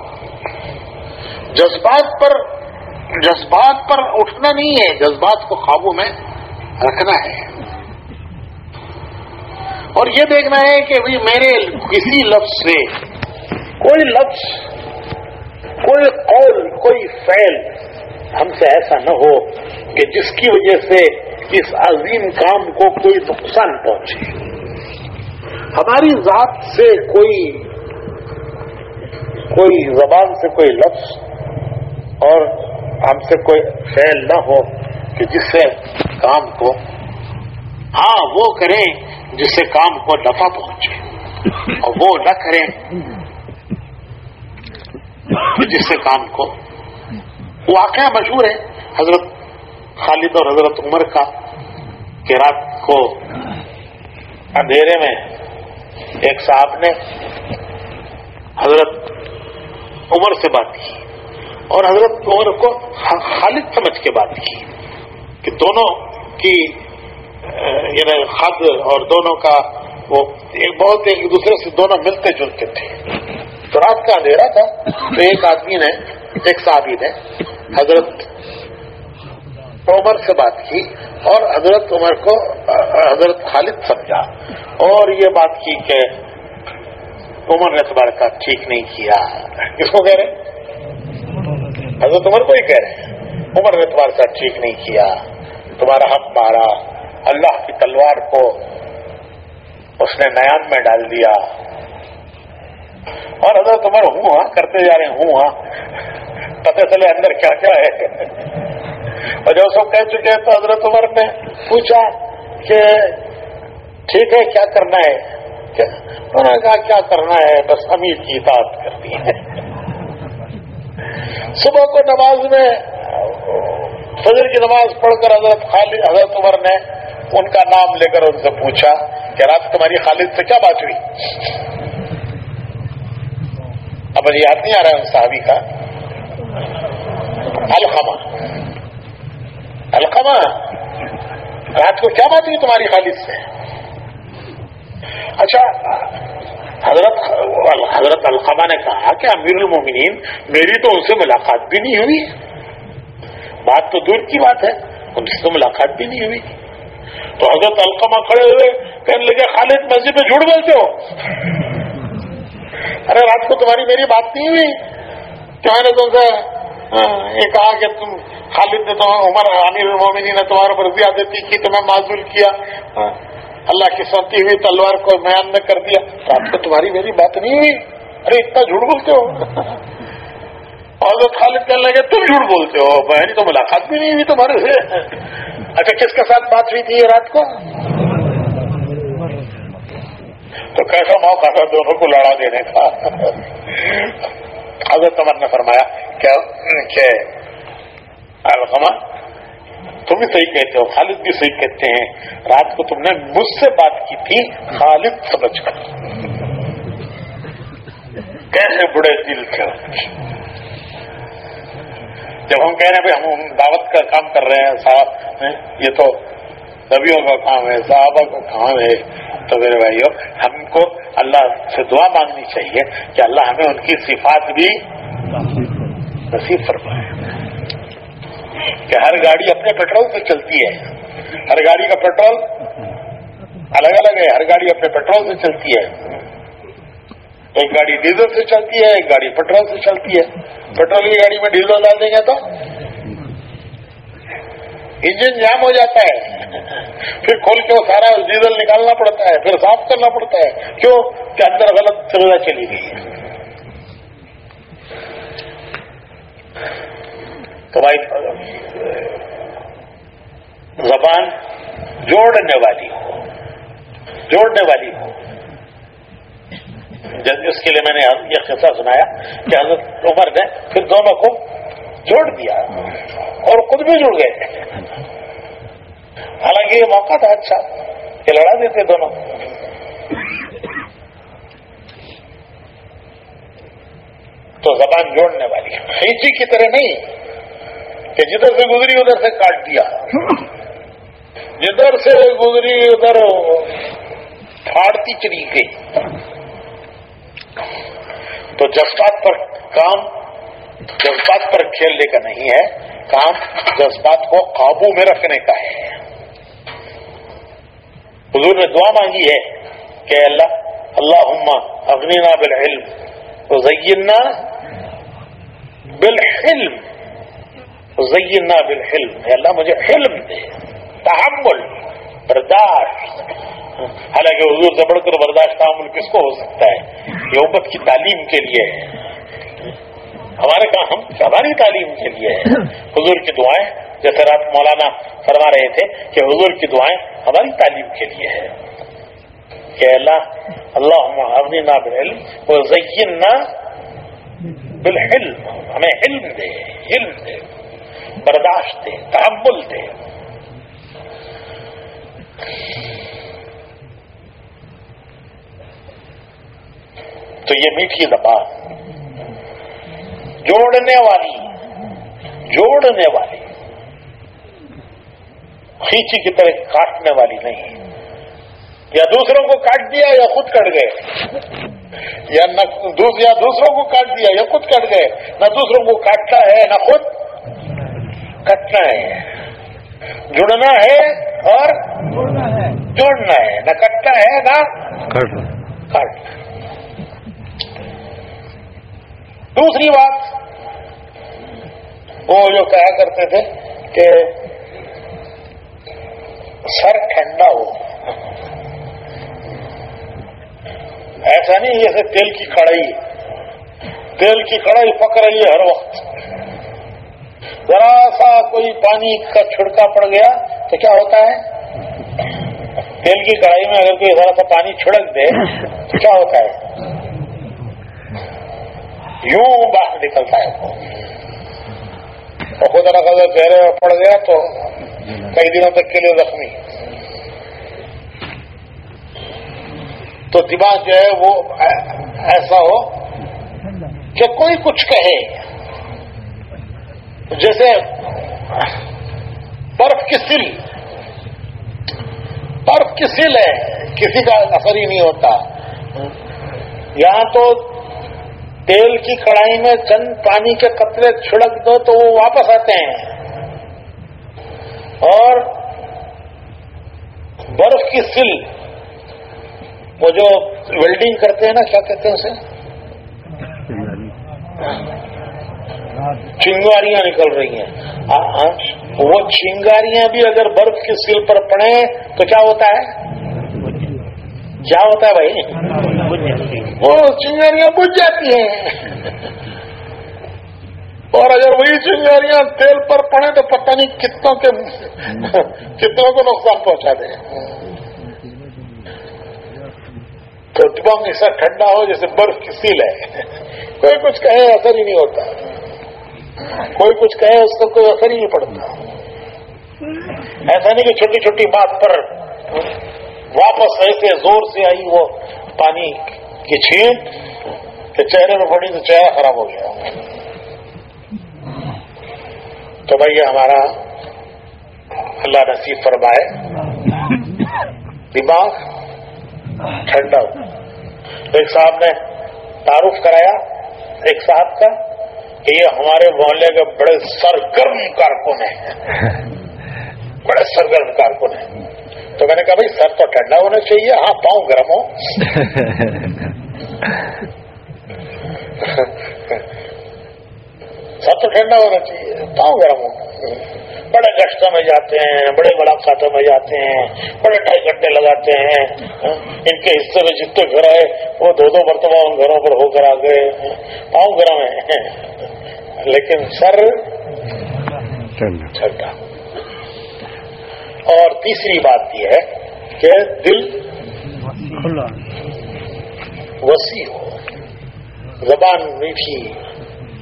جذبات پر جذبات پر اٹھنا نہیں ہے، جذبات کو قابو میں رکھنا ہے۔ اور یہ دیکھنا ہے کہ بھی میرے کسی لفظ سے کوئی لفظ، کوئی قول، کوئی فعل ہم سے ایسا نہ ہو کہ جس کی وجہ سے اس عظیم کام کو کوئی نقصان پہنچے۔ ہماری ذات سے کوئی کوئی زبان سے کوئی لفظ اور ہم سے کوئی فعل نہ ہو۔ کہ جس سے کام کو ہاں وہ کریں جس سے کام کو نفع پہنچے۔ اور وہ نہ کریں جس سے کام کو واقعہ مشہور ہے۔ حضرت خالد اور حضرت عمر کا کہ رات کو اندھیرے میں ایک صاحب نے حضرت عمر سے بات کی اور حضرت عمر کو خالد سمجھ کے بات کی۔ کہ دونوں کی یعنی خد اور دونوں کا وہ ایک بہت ایک دوسرے سے دونوں ملتے جلتے تھے۔ تو رات کا اندھیرا تھا۔ تو ایک آدمی نے، ایک صحابی نے حضرت عمر سے بات کی اور حضرت عمر کو حضرت خالد سمجھا۔ اور یہ بات کی کہ عمر نے تمہارا کا ٹھیک نہیں کیا۔ کس کو کہہ رہے حضرت عمر کو ہی کہہ رہے عمر نے تمہارے ساتھ ٹھیک نہیں کیا۔ تمہارا حق مارا۔ اللہ کی تلوار کو اس نے نیام میں ڈال دیا۔ اور حضرت عمر ہوں ہاں کرتے جا رہے ہوں ہاں۔ پتہ چلے اندر کیا کیا ہے۔ اور جو سب کہہ چکے ہیں تو حضرت عمر نے پوچھا کہ ٹھیک ہے، کیا کرنا ہے؟ انہوں نے کہا، کیا کرنا ہے؟ بس امیر کی اطاعت کرنی ہے۔ صبح کو نماز میں فجر کی نماز پڑھ کر حضرت خالد حضرت عمر نے ان کا نام لے کر ان سے پوچھا کہ رات تمہاری خالد سے کیا بات ہوئی؟ اب یاد نہیں آ رہا ہے ان صحابی کا؟ الخما الخما رات کو کیا بات ہوئی تمہاری خالد سے؟ اچھا حضرت حضرت القمہ نے کہا کہ امیر المومنین، میری تو ان سے ملاقات بھی نہیں ہوئی۔ بات تو دور کی بات ہے، ان سے تو ملاقات بھی نہیں ہوئی۔ تو حضرت القمہ کھڑے ہوئے، کہنے لگے، خالد مسجد میں جھوٹ بولتے ہو؟ ارے، رات کو تمہاری میری بات نہیں ہوئی۔ کہ میں نے تم سے؟ ہاں، یہ کہا کہ تم، خالد نے تو عمر، امیر المومنین نے تمہارے پر زیادتی کی تمہیں معذول کیا۔ ہاں، اللہ کی سنتی ہوئی تلوار کو بیان میں کر دیا۔ رات کو تمہاری میری بات نہیں ہوئی۔ ارے، اتنا جھوٹ بولتے ہو؟ اور وہ خالد کہنے لگے، تم جھوٹ بولتے ہو، بہن، تو ملاقات بھی نہیں ہوئی تمہارے سے۔ اچھا کس کے ساتھ بات ہوئی تھی یہ رات کو؟ تو کیسا موقع تھا دونوں کو لڑا دینے کا؟ حضرت عمر نے فرمایا، کیا؟ کہ القما تم بھی صحیح کہتے ہو، خالد بھی صحیح کہتے ہیں۔ رات کو تم نے مجھ سے بات کی تھی، خالد سمجھ کر۔ کیسے بڑے دل تھے جب ہم کہہ رہے ہیں ہم دعوت کا کام کر رہے ہیں، صاحب یہ تو نبیوں کا کام ہے، صحابہ کا کام ہے۔ تو میرے بھائیو، ہم کو اللہ سے دعا مانگنی چاہیے کہ اللہ ہمیں ان کی صفات بھی نصیب فرمائے۔ کہ ہر گاڑی اپنے پیٹرول سے چلتی ہے۔ ہر گاڑی کا پیٹرول الگ الگ ہے، ہر گاڑی اپنے پیٹرول سے چلتی ہے۔ ایک گاڑی ڈیزل سے چلتی ہے، ایک گاڑی پیٹرول سے چلتی ہے۔ پیٹرول کی گاڑی میں ڈیزل ڈال دیں گے تو؟ انجن جام ہو جاتا ہے۔ پھر کھول کے وہ سارا ڈیزل نکالنا پڑتا ہے، پھر صاف کرنا پڑتا ہے۔ کیوں؟ کہ اندر غلط سویدھا چلی گئی۔ ہے تو بھائی، زبان جوڑنے والی ہو۔ جوڑنے والی ہو۔ اس کے لیے میں نے یہ قصہ سنایا کہ حضرت عمر نے پھر دونوں کو جوڑ دیا اور خود بھی جڑ گئے۔ حالانکہ یہ موقع تھا اچھا کہ لڑا دیتے دونوں۔ تو زبان جوڑنے والی۔ خیچی کی طرح نہیں کہ جدھر سے گزری ادھر سے کاٹ دیا۔ جدھر سے گزری ادھر پھاڑتی چلی گئی۔ تو جذبات پر کام جذبات پر کھیلنے کا نہیں ہے، کام جذبات کو قابو میں رکھنے کا ہے۔ حضور نے دعا مانگی ہے کہ اللہ اللہ اغنینا بالعلم زینا بالحلم۔ زینا بالحلم۔ اللہ، مجھے علم دے، تحمل، برداشت۔ حالانکہ حضور سے بڑھ کر برداشت تعمل کس کو ہو سکتا ہے؟ یہ امت کی تعلیم کے لیے۔ ہے ہمارے کام ہماری تعلیم کے لیے۔ ہے (coughs) حضور کی دعائیں جیسے رات مولانا فرما رہے تھے کہ حضور کی دعائیں ہماری تعلیم کے لیے ہے کہ اللہ اللہ بالعلم وہ زینا بالحلم۔ ہمیں علم دے علم دے۔ برداشت دے تحمل دے۔ تو یہ میٹھی زبان جوڑنے والی جوڑنے والی۔ کھینچی کی طرح کاٹنے والی نہیں یا دوسروں کو کاٹ دیا یا خود کٹ گئے۔ یا نہ یا دوسروں کو کاٹ دیا یا خود کٹ گئے۔ نہ دوسروں کو کاٹنا ہے نہ خود کٹنا ہے۔ جڑنا ہے اور جوڑنا ہے۔ نہ کٹنا ہے نہ کاٹنا۔ دوسری بات، وہ جو کہا کرتے تھے کہ سر ٹھنڈا ہو۔ ایسا نہیں جیسے تیل کی کڑھائی تیل کی کڑھائی پک رہی ہے ہر وقت۔ ذرا سا کوئی پانی کا چھڑکا پڑ گیا تو کیا ہوتا ہے؟ تیل کی کڑھائی میں اگر کوئی ذرا سا پانی چھڑک دے تو کیا ہوتا ہے؟ یوں باہر نکلتا ہے۔ اور خود ذرا چہرے میں پڑ گیا تو کئی دنوں تک کے لیے زخمی۔ تو دماغ جو ہے وہ ایسا ہو کہ کوئی کچھ کہے۔ جیسے برف کی سل برف کی سل ہے، کسی کا اثر ہی نہیں ہوتا۔ یہاں تو تیل کی کڑھائی میں چند پانی کے قطرے چھڑک دو تو وہ واپس آتے ہیں۔ اور برف کی سل، وہ جو ویلڈنگ کرتے ہیں نا، کیا کہتے ہیں اسے؟ چنگاریاں نکل رہی ہیں۔ وہ چنگاریاں بھی اگر برف کی سل پر پڑے تو کیا ہوتا ہے؟ کیا ہوتا ہے بھائی؟ وہ چنگاریاں بجھ جاتی ہیں۔ اور اگر وہی چنگاریاں تیل پر پڑے تو پتہ نہیں کتنوں کے کتنوں کو نقصان پہنچا دیں تو دماغ ایسا ٹھنڈا ہو جیسے برف کی سیل ہے۔ کوئی کچھ کہے اثر ہی نہیں ہوتا۔ کوئی کچھ کہے اس کا کوئی اثر ہی نہیں پڑتا۔ ایسا نہیں کہ چھوٹی چھوٹی بات پر واپس ایسے زور سے آئی وہ پانی کی چھین کہ چہرے میں پڑی تو چہرہ خراب ہو گیا۔ تو بھائی یہ ہمارا اللہ نصیب فرمائے۔ دماغ ٹھنڈا۔ ایک صاحب نے تعارف کرایا ایک صاحب کا کہ یہ ہمارے محلے کے بڑے سرگرم کارکن ہیں۔ (laughs) بڑے سرگرم کارکن ہیں۔ تو میں نے کہا بھائی سر تو ٹھنڈا ہونا چاہیے ہاں پاؤں گرم ہو۔ سر تو ٹھنڈا ہونا چاہیے پاؤں گرم ہو۔ بڑے گشتوں میں جاتے ہیں بڑے ملاقاتوں میں جاتے ہیں بڑے ڈھائی گھنٹے لگاتے ہیں۔ ان کے حصے میں جتنے گھر آئے وہ دو دو مرتبہ ان گھروں پر ہو کر آ گئے۔ پاؤں گرم ہے لیکن سر ٹھنڈا۔ اور تیسری بات یہ ہے کہ دل وسیع ہو زبان میٹھی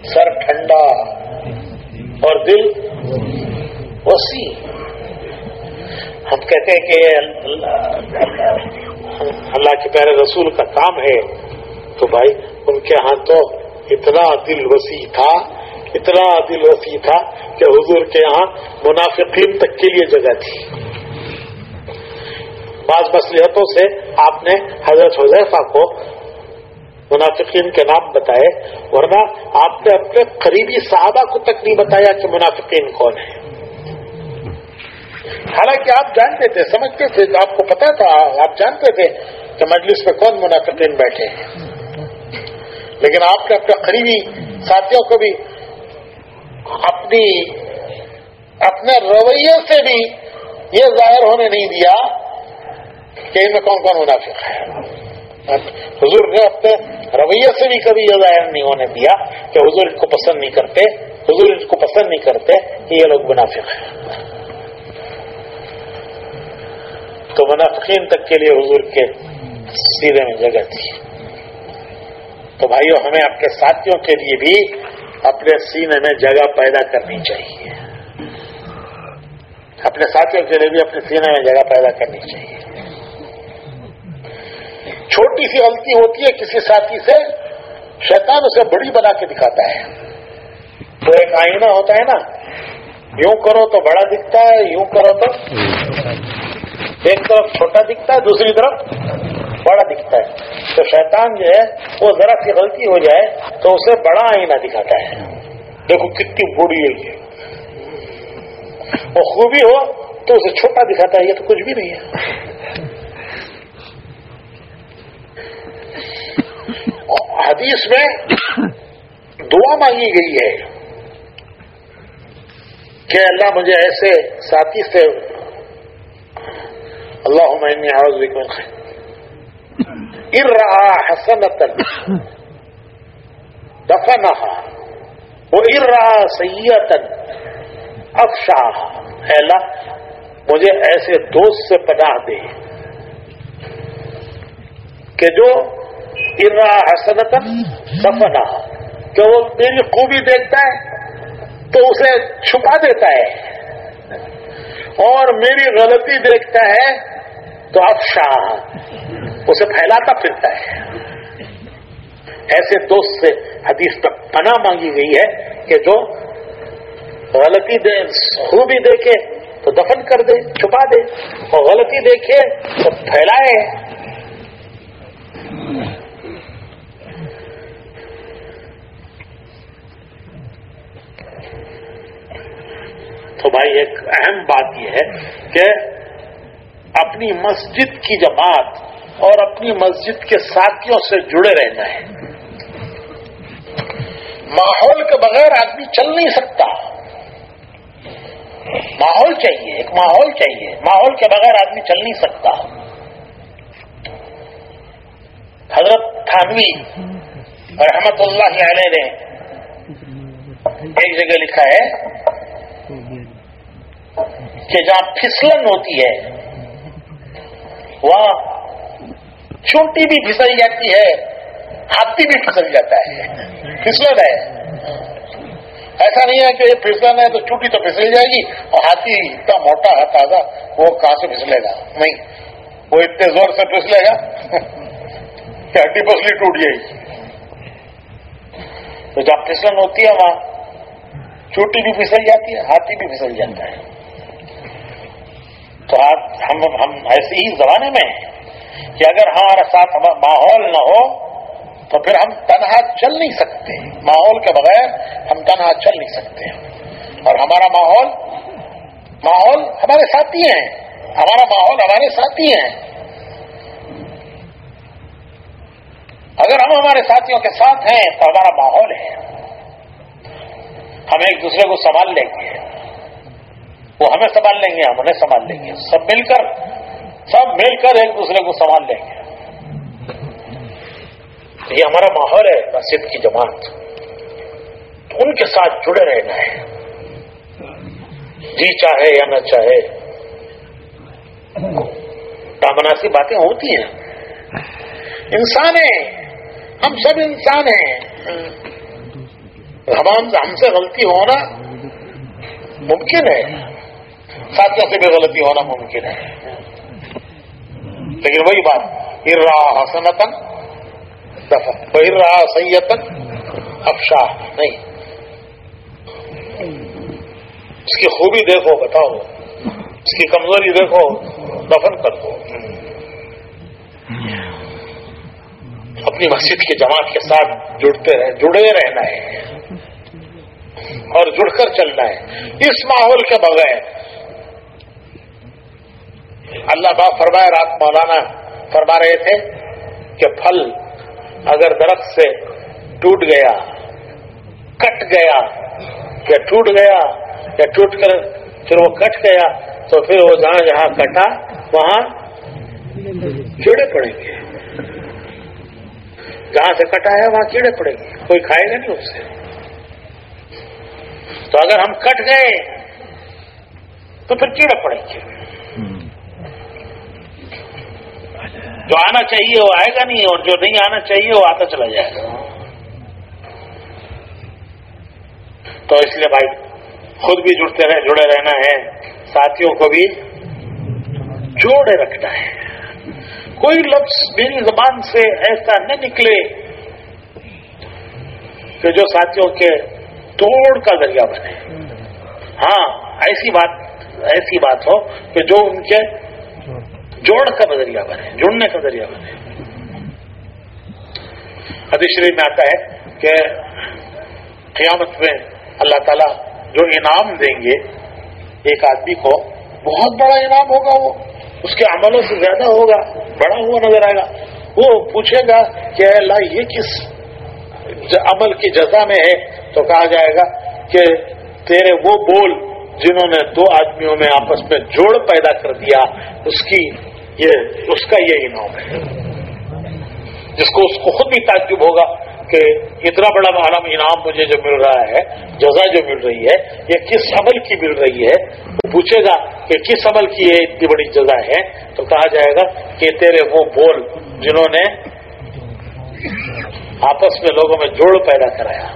سر ٹھنڈا اور دل وسیع۔ ہم کہتے ہیں کہ اللہ کے پیارے رسول کا کام ہے تو بھائی ان کے ہاں تو اتنا دل وسیع تھا۔ اتنا دل وسیع تھا کہ حضور کے یہاں منافقین تک کے لیے جگہ تھی۔ بعض مصلیحتوں سے آپ نے حضرت حضیفہ کو منافقین کے نام بتائے، ورنہ آپ نے اپنے قریبی صحابہ کو تک نہیں بتایا کہ منافقین کون ہے حالانکہ آپ جانتے تھے، سمجھتے تھے آپ کو پتا تھا، آپ جانتے تھے کہ مجلس میں کون منافقین بیٹھے ہیں۔ لیکن آپ نے اپنے قریبی ساتھیوں کو بھی اپنی اپنے رویے سے بھی یہ ظاہر ہونے نہیں دیا کہ ان میں کون کون منافق ہے حضور نے اپنے رویے سے بھی کبھی یہ ظاہر نہیں ہونے دیا کہ حضور ان کو پسند نہیں کرتے، حضور ان کو پسند نہیں کرتے کہ یہ لوگ منافق ہیں۔ تو منافقین تک کے لیے حضور کے سیرے میں جگہ تھی۔ تو بھائیو، ہمیں اپنے ساتھیوں کے لیے بھی اپنے سینے میں جگہ پیدا کرنی چاہیے۔ اپنے ساتھیوں کے لیے بھی اپنے سینے میں جگہ پیدا کرنی چاہیے۔ چھوٹی سی غلطی ہوتی ہے، کسی ساتھی سے شیطان اسے بڑی بنا کے دکھاتا ہے۔ تو ایک آئینہ ہوتا ہے نا، یوں کرو تو بڑا دکھتا ہے، یوں کرو تو ایک طرف چھوٹا دکھتا ہے، دوسری طرف بڑا دکھتا ہے۔ تو شیطان جو ہے، وہ ذرا سی غلطی ہو جائے تو اسے بڑا آئینہ دکھاتا ہے۔ دیکھو کتنی بوڑھی ہے یہ۔ وہ خوبی ہو تو اسے چھوٹا دکھاتا ہے، یہ تو کچھ بھی نہیں ہے۔ حدیث میں دعا مانگی گئی ہے کہ اللہ مجھے ایسے ساتھی سے اللهم إني أعوذ بك من خير إن رأى حسنة دفنها اللہ، مجھے ایسے دوست سے پناہ دے کہ جو ارا حسنتن دفنا کہ وہ میری خوبی دیکھتا ہے، تو اسے چھپا دیتا ہے اور میری غلطی دیکھتا ہے تو اب شاہ اسے پھیلاتا پھرتا ہے؟ ایسے دوست سے حدیث تک پناہ مانگی گئی ہے کہ جو غلطی دے، خوبی دیکھے تو دفن کر دے، چھپا دے۔ اور غلطی دیکھے تو پھیلائے۔ تو بھائی، ایک اہم بات یہ ہے کہ اپنی مسجد کی جماعت اور اپنی مسجد کے ساتھیوں سے جڑے رہنا ہے۔ ماحول کے بغیر آدمی چل نہیں سکتا۔ ماحول چاہیے، ایک ماحول چاہیے۔ ماحول کے بغیر آدمی چل نہیں سکتا۔ حضرت تھانوی رحمت اللہ علیہ نے ایک جگہ لکھا ہے کہ جہاں پھسلن ہوتی ہے وہاں چونٹی بھی پھسل جاتی ہے، ہاتھی بھی پھسل جاتا ہے۔ پھسلن ہے۔ ایسا نہیں ہے کہ پھسلن ہے تو چونٹی تو پھسل جائے گی اور ہاتھی اتنا موٹا ہے تازہ، وہ کہاں سے پھسلے گا؟ نہیں، وہ اتنے زور سے پھسلے گا۔ (laughs) کہ ہڈی پسلی ٹوٹ جائے گی۔ تو جب پھسلن ہوتی ہے وہاں چوٹی بھی پھسل جاتی ہے، ہاتھی بھی پھسل جاتا ہے۔ تو آج ہم ہم ایسے ہی زمانے میں ہیں کہ اگر ہمارے ساتھ ماحول نہ ہو، تو پھر ہم تنہا چل نہیں سکتے۔ ماحول کے بغیر ہم تنہا چل نہیں سکتے۔ اور ہمارا ماحول ماحول ہمارے ساتھی ہیں۔ ہمارا ماحول ہمارے ساتھی ہیں۔ اگر ہم ہمارے ساتھیوں کے ساتھ ہیں، تو ہمارا ماحول ہے۔ ہم ایک دوسرے کو سنبھال لیں گے وہ ہمیں سنبھال لیں گے، ہم انہیں سنبھال لیں گے۔ سب مل کر، سب مل کر ایک دوسرے کو سنبھال لیں گے۔ یہ ہمارا ماحول ہے، مسجد کی جماعت۔ ان کے ساتھ جڑے رہنا ہے۔ جی چاہے یا نہ چاہے۔ تامناسی باتیں ہوتی ہیں۔ انسان ہیں۔ ہم سب انسان ہیں۔ ہم سے غلطی ہونا ممکن ہے۔ ساتھیوں سے بھی غلطی ہونا ممکن ہے۔ لیکن وہی بات، ارا حسنتن دفع ارا سیتن افشاہ نہیں۔ اس کی خوبی دیکھو، بتاؤ۔ اس کی کمزوری دیکھو، دفن کر دو۔ اپنی مسجد کی جماعت کے ساتھ جڑتے رہ، جڑے رہنا ہے۔ اور جڑ کر چلنا ہے۔ اس ماحول کے بغیر اللہ با فرمائے، رات مولانا فرما رہے تھے کہ پھل اگر درخت سے ٹوٹ گیا، کٹ گیا، یا ٹوٹ گیا، یا ٹوٹ کر پھر وہ کٹ گیا، تو پھر وہ جہاں جہاں کٹا، وہاں کیڑے پڑیں گے۔ جہاں سے کٹا ہے، وہاں کیڑے پڑیں گے۔ کوئی کھائے گا نہیں اس سے۔ تو اگر ہم کٹ گئے، تو پھر کیڑے پڑیں گے۔ جو آنا چاہیے وہ آئے گا نہیں، اور جو نہیں آنا چاہیے وہ آتا چلا جائے گا۔ تو اس لیے بھائی، خود بھی جڑتے رہے، جڑے رہنا ہے۔ ساتھیوں کو بھی جوڑے رکھنا ہے۔ کوئی لفظ میری زبان سے ایسا نہ نکلے کہ جو ساتھیوں کے توڑ کا ذریعہ بنے۔ ہاں ایسی بات ایسی بات ہو کہ جو ان کے جوڑ کا ذریعہ بنے، جڑنے کا ذریعہ بنے۔ حدیث شریف میں آتا ہے کہ قیامت میں اللہ تعالیٰ جو انعام دیں گے، ایک آدمی کو بہت بڑا انعام ہوگا وہ۔ اس کے عملوں سے زیادہ ہوگا، بڑا ہوا نظر آئے گا۔ وہ پوچھے گا کہ اللہ، یہ کس عمل کی جزا میں ہے؟ تو کہا جائے گا کہ تیرے وہ بول جنہوں نے دو آدمیوں میں آپس میں جوڑ پیدا کر دیا، اس کی یہ، اس کا یہ انعام ہے۔ جس کو، اس کو خود بھی تعجب ہوگا کہ اتنا بڑا عالم انعام مجھے جو مل رہا ہے، جزا جو مل رہی ہے، یہ کس عمل کی مل رہی ہے؟ وہ پوچھے گا کہ کس عمل کی یہ اتنی بڑی جزا ہے؟ تو کہا جائے گا کہ تیرے وہ بول جنہوں نے آپس میں لوگوں میں جوڑ پیدا کرایا،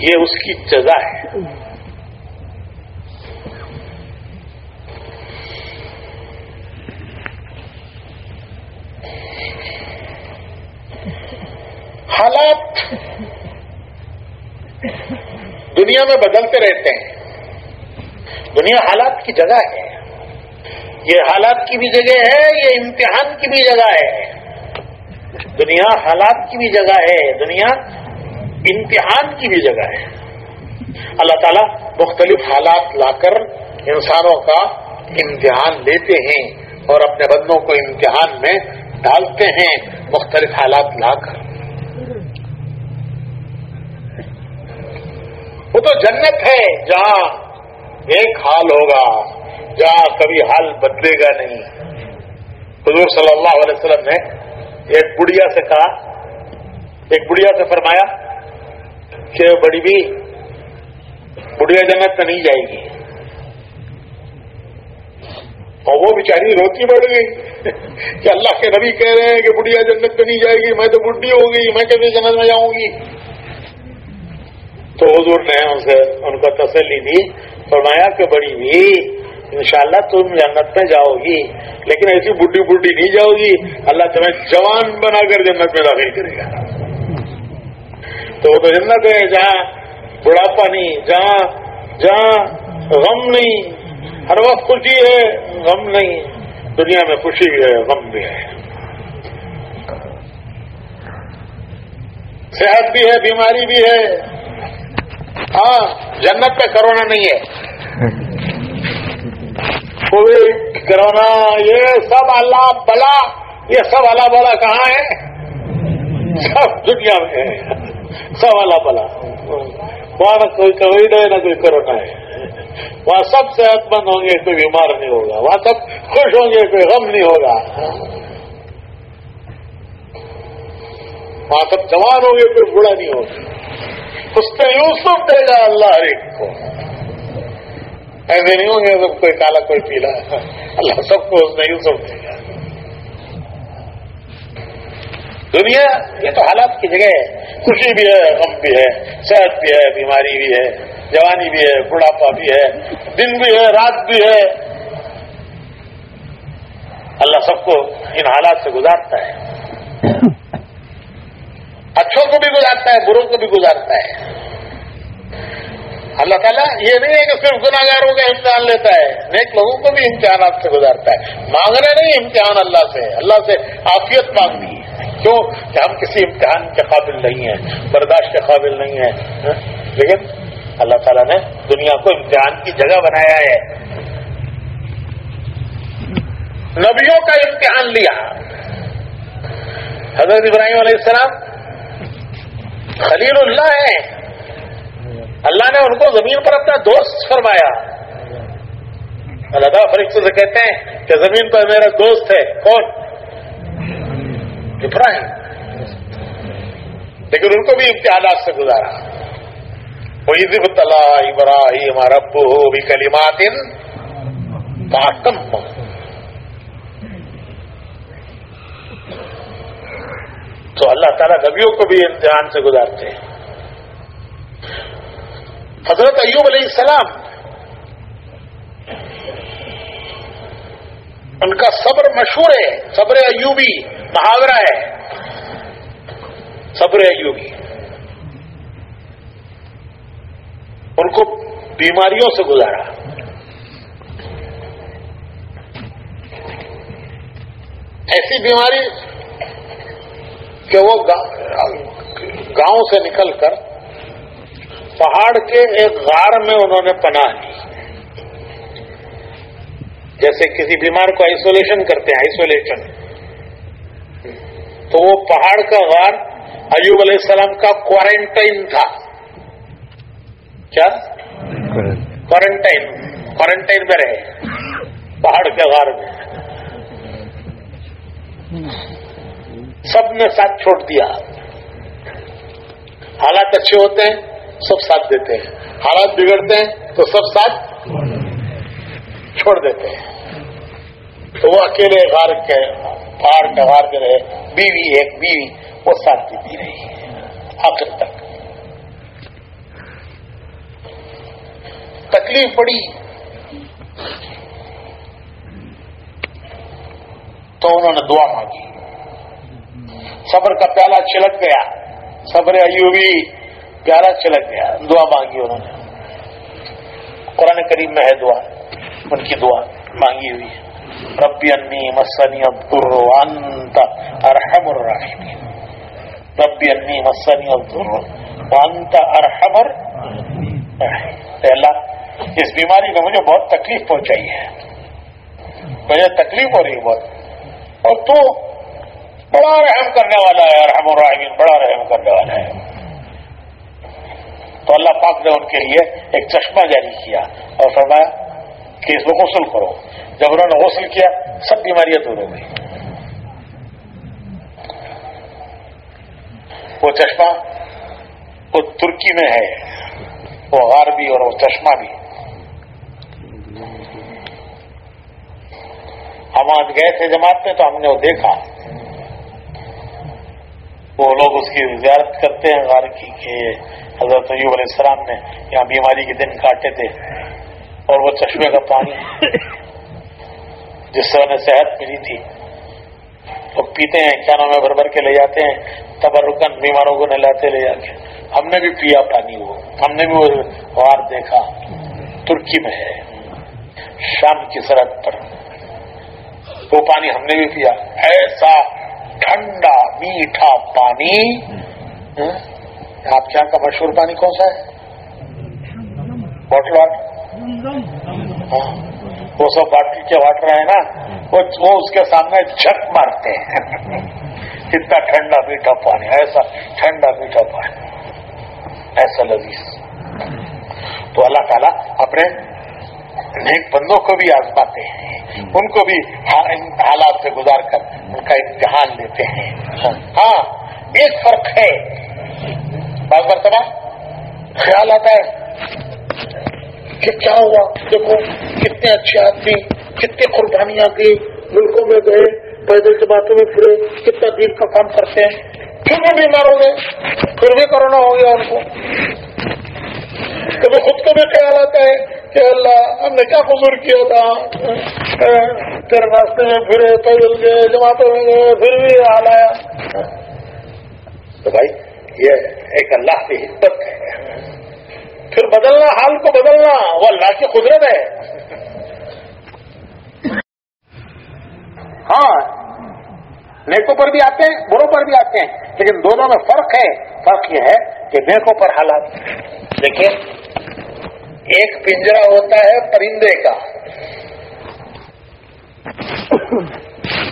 یہ اس کی جزا ہے۔ حالات دنیا میں بدلتے رہتے ہیں۔ دنیا حالات کی جگہ ہے۔ یہ حالات کی بھی جگہ ہے، یہ امتحان کی بھی جگہ ہے۔ دنیا حالات کی بھی جگہ ہے، دنیا امتحان کی بھی جگہ ہے۔ اللہ تعالیٰ مختلف حالات لا کر انسانوں کا امتحان لیتے ہیں اور اپنے بندوں کو امتحان میں ڈالتے ہیں۔ مختلف حالات لا کر۔ وہ تو جنت ہے جہاں ایک حال ہوگا جہاں کبھی حال بدلے گا نہیں۔ حضور صلی اللہ علیہ وسلم نے ایک بڑھیا سے کہا، ایک بڑھیا سے فرمایا کہ بڑی بھی بڑھیا جنت میں نہیں جائے گی۔ اور وہ بیچاری روتی بڑھ گئی۔ کہ اللہ کے نبی کہہ رہے ہیں کہ بڑھیا جنت میں نہیں جائے گی، میں تو بڈھی ہو گئی، میں کبھی جنت میں جاؤں گی؟ تو حضور نے ان سے ان کو تسلی دی، فرمایا کہ بڑی بھی انشاءاللہ تم جنت میں جاؤ گی۔ لیکن ایسی بڈھی بڈھی نہیں جاؤ گی، اللہ تمہیں جوان بنا کر جنت میں داخل کرے گا۔ تو وہ تو جنت ہے، جہاں بڑھاپا نہیں، جہاں جہاں غم نہیں۔ ہر وقت خوشی ہے، غم نہیں۔ دنیا میں خوشی بھی ہے، غم بھی ہے۔ صحت بھی ہے، بیماری بھی ہے۔ ہاں جنت پہ کرونا نہیں ہے۔ کوئی کرونا، یہ سب اللہ بلا، یہ سب اللہ بلا کہاں ہے؟ سب دنیا میں ہے۔ سب اللہ بلا۔ وہاں نہ کوئی کووڈ ہے، نہ کوئی کرونا ہے۔ وہاں سب صحت مند ہوں گے، کوئی بیمار نہیں ہوگا۔ وہاں سب خوش ہوں گے، کوئی غم نہیں ہوگا۔ وہاں سب جوان ہوں گے، کوئی بوڑھا نہیں ہوگا۔ اس پہ یوسف دے گا، اللہ ہر ایک کو۔ ایسے نہیں ہوں گے سب کوئی کالا، کوئی پیلا۔ اللہ سب کو اس میں یوسف دے گا۔ دنیا، یہ تو حالات کی جگہ ہے۔ خوشی بھی ہے، غم بھی ہے، صحت بھی ہے، بیماری بھی ہے، جوانی بھی ہے، بڑھاپا بھی ہے، دن بھی ہے، رات بھی ہے۔ اللہ سب کو ان حالات سے گزارتا ہے۔ اچھوں کو بھی گزارتا ہے، بروں کو بھی گزارتا ہے۔ اللہ تعالیٰ یہ نہیں ہے کہ صرف گناگاروں کا امتحان لیتا ہے، نیک لوگوں کو بھی امتحانات سے گزارتا ہے۔ مانگنا نہیں امتحان اللہ سے اللہ سے عافیت مانگنی ہے۔ کیوں؟ کہ ہم کسی امتحان کے قابل نہیں ہیں، برداشت کے قابل نہیں ہیں۔ ہاں؟ لیکن اللہ تعالیٰ نے دنیا کو امتحان کی جگہ بنایا ہے۔ نبیوں کا امتحان لیا۔ حضرت ابراہیم علیہ السلام خلیل اللہ ہے اللہ نے ان کو زمین پر اپنا دوست فرمایا۔ اللہ تعالیٰ فرشتوں سے کہتے ہیں کہ زمین پر میرا دوست ہے۔ کون؟ ابراہیم۔ لیکن ان کو بھی امتحانات سے گزارا۔ وہ عزب تلا ابراہیم رب ہو بھی کلیمات کم تو اللہ تعالیٰ نبیوں کو بھی امتحان سے گزارتے ہیں۔ حضرت ایوب علیہ السلام، ان کا صبر مشہور ہے، صبر ایوبی، محاورہ ہے۔ صبر ایوبی۔ ان کو بیماریوں سے گزارا۔ ایسی بیماری کہ وہ گاؤں سے نکل کر پہاڑ کے ایک غار میں انہوں نے پناہ لی۔ جیسے کسی بیمار کو آئسولیشن کرتے ہیں آئسولیشن تو وہ پہاڑ کا غار ایوب علیہ السلام کا کوارنٹائن تھا۔ کیا؟ کوارنٹائن کوارنٹائن میں رہے۔ پہاڑ کے غار میں۔ سب نے ساتھ چھوڑ دیا۔ حالات اچھے ہوتے ہیں، سب ساتھ دیتے ہیں۔ حالات بگڑتے ہیں، تو سب ساتھ چھوڑ دیتے ہیں۔ تو وہ اکیلے غار کے پہاڑ کے غار کے رہے بیوی ایک بیوی، وہ ساتھ دیتی رہی۔ آخر تک۔ تکلیف پڑی۔ تو انہوں نے دعا مانگی۔ صبر کا پیالہ چھلک گیا۔ صبر ایوبی پیالہ چھلک گیا۔ دعا مانگی انہوں نے۔ قرآن کریم میں ہے دعا۔ ان کی دعا مانگی ہوئی ربی انی مسنی عبدر انت ارحم الراحمین۔ ربی انی مسنی عبدر انت ارحم اللہ، اس بیماری میں مجھے بہت تکلیف پہنچائی ہے۔ مجھے تکلیف ہو رہی ہے بہت۔ اور تو بڑا رحم کرنے والا ہے، ارحم الراحمین، بڑا رحم کرنے والا ہے۔ تو اللہ پاک نے ان کے لیے ایک چشمہ جاری کیا اور فرمایا کہ اس کو غسل کرو۔ جب انہوں نے غسل کیا، سب بیماریاں دور ہو گئی وہ چشمہ وہ ترکی میں ہے، وہ غار بھی اور وہ چشمہ بھی۔ ہم آج گئے تھے جماعت میں تو ہم نے وہ دیکھا۔ وہ لوگ اس کی زیارت کرتے ہیں، غار کی کہ حضرت علیہ السلام نے یہاں بیماری کے دن کاٹے تھے اور وہ چشمے کا پانی جس سے انہیں صحت ملی تھی۔ وہ پیتے ہیں کیا نام ہے بھر بھر کے لے جاتے ہیں تبرکن بیماروں کو نہلاتے لے جا کے۔ ہم نے بھی پیا پانی وہ، ہم نے بھی وہ وار دیکھا۔ ترکی میں ہے، شام کی سرحد پر۔ وہ پانی ہم نے بھی پیا۔ ایسا ٹھنڈا میٹھا پانی۔ آپ کے یہاں کا مشہور پانی کون سا ہے؟ واٹر ہاں۔ واٹر وہ سب باٹل کے واٹر ہے نا۔ وہ اس کے سامنے جھک مارتے ہیں۔ اتنا ٹھنڈا میٹھا پانی، ایسا ٹھنڈا میٹھا پانی۔ ایسا لذیذ۔ تو اللہ تعالیٰ اپنے نیک بندوں کو بھی آزماتے ہیں ان کو بھی حالات سے گزار کر ان کا امتحان لیتے ہیں۔ ہاں۔ ایک فرق ہے۔ بات مرتبہ خیال آتا ہے کہ کیا ہوا؟ دیکھو کتنے اچھے آدمی کتنے قربانیاں دی ملکوں میں گئے پیدل کے باتوں میں پھرے کتنا دین کا کام کرتے ہیں۔ پھر بھی بیمار ہو گئے؟ پھر بھی کرونا ہو گیا ان کو۔ کبھی خود کو بھی خیال آتا ہے کہ اللہ ہم نے کیا قصور کیا تھا۔ تیرے راستے میں پھرے پیدل گئے جماعتوں میں گئے پھر بھی حال آیا۔ تو بھائی، یہ ایک اللہ کی حکمت ہے۔ پھر بدلنا، حال کو بدلنا، وہ اللہ کی قدرت ہے۔ ہاں نیکوں پر بھی آتے ہیں، بروں پر بھی آتے ہیں، لیکن دونوں میں فرق ہے۔ فرق یہ ہے کہ نیکوں پر حالات۔ دیکھیے، ایک پنجرا ہوتا ہے پرندے کا۔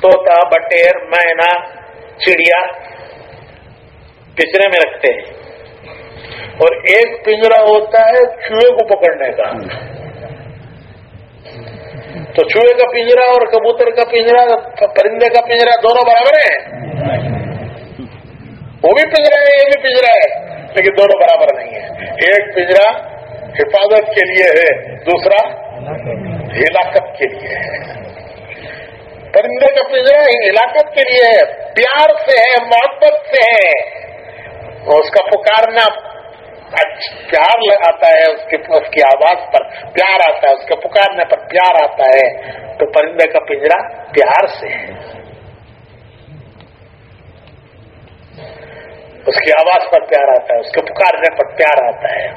توتا بٹیر، مینا، چڑیا پچرے میں رکھتے ہیں۔ اور ایک پنجرا ہوتا ہے چوہے کو پکڑنے کا۔ تو چوہے کا پنجرا اور کبوتر کا پنجرا پرندے کا پنجرا دونوں برابر ہیں؟ وہ بھی پنجرا ہے، یہ بھی پنجرا ہے۔ لیکن دونوں برابر نہیں ہے ایک پنجرا حفاظت کے لیے ہے، دوسرا ہلاکت کے لیے ہے۔ پرندے کا پنجرا ہلاکت کے لیے ہے، پیار سے ہے، محبت سے ہے۔ اس کا پکارنا پیار آتا ہے اس کی اس کی آواز پر، پیار آتا ہے، اس کے پکارنے پر پیار آتا ہے۔ تو پرندے کا پنجرا پیار سے ہے۔ اس کی آواز پر پیار آتا ہے، اس کے پکارنے پر پیار آتا ہے۔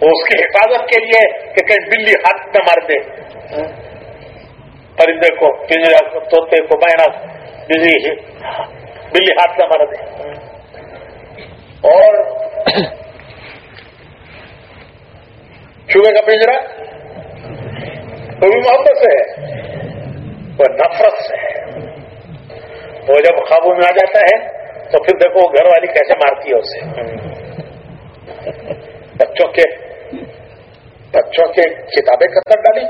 وہ اس کی حفاظت کے لیے کہ کہیں بلی ہاتھ میں مار دے۔ پرندے کو پنجرا کو توتے کو مینا بلی بلی ہاتھ میں مار دے۔ اور چوہے کا پنجرا وہ بھی محبت سے ہے، وہ نفرت سے ہے۔ وہ جب قابو میں آ جاتا ہے تو پھر دیکھو گھر والی کیسے مارتی ہے اسے۔ بچوں کے بچوں کے کتابیں کر ڈالی؟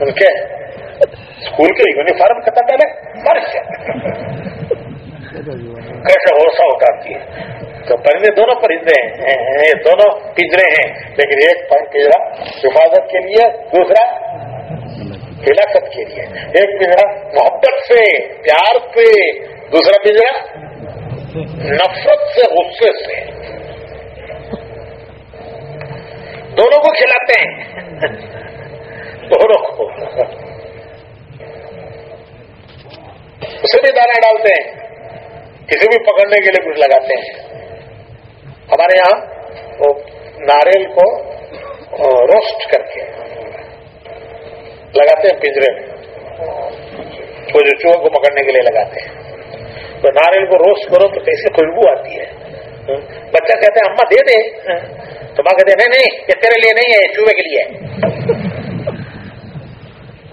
ان کے اسکول کے یونیفارم کتر ڈالے؟ مر کیسے غصہ اتارتی ہے۔ تو پرندے دونوں پرندے ہیں یہ دونوں پنجرے ہیں، لیکن ایک پنجرا حفاظت کے لیے، دوسرا ہلاکت کے لیے؟ ایک پنجرا محبت سے، پیار سے، دوسرا پنجرا نفرت سے، غصے سے۔ دونوں کو کھلاتے ہیں۔ دونوں کو۔ اسے بھی دانا ڈالتے ہیں۔ کسی بھی پکڑنے کے لیے کچھ لگاتے ہیں۔ ہمارے یہاں وہ ناریل کو روسٹ کر کے لگاتے ہیں پنجرے میں۔ وہ جو چوہوں کو پکڑنے کے لیے لگاتے ہیں۔ تو ناریل کو روسٹ کرو تو کیسے خوشبو آتی ہے؟ بچہ کہتے ہیں اما دے دے۔ ہاں۔ تو ماں کہتے ہیں، نہیں نہیں، یہ تیرے لیے نہیں ہے چوہے کے لیے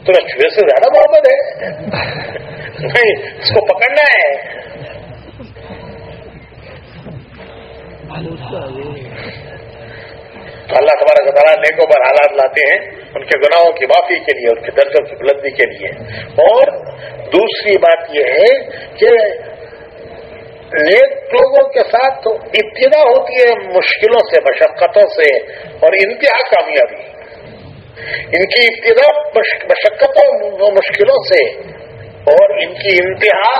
تو چوہے سے زیادہ محبت ہے۔ نہیں، اس کو پکڑنا ہے۔ تو اللہ تبارک تعالیٰ نیکوں پر حالات لاتے ہیں، ان کے گناہوں کی معافی کے لیے، ان کے درجوں کی بلندی کے لیے۔ اور دوسری بات یہ ہے کہ نیک لوگوں کے ساتھ ابتدا ہوتی ہے مشکلوں سے، مشقتوں سے، اور انتہا کامیابی۔ ان کی ابتدا مشقتوں، مشکلوں سے، اور ان کی انتہا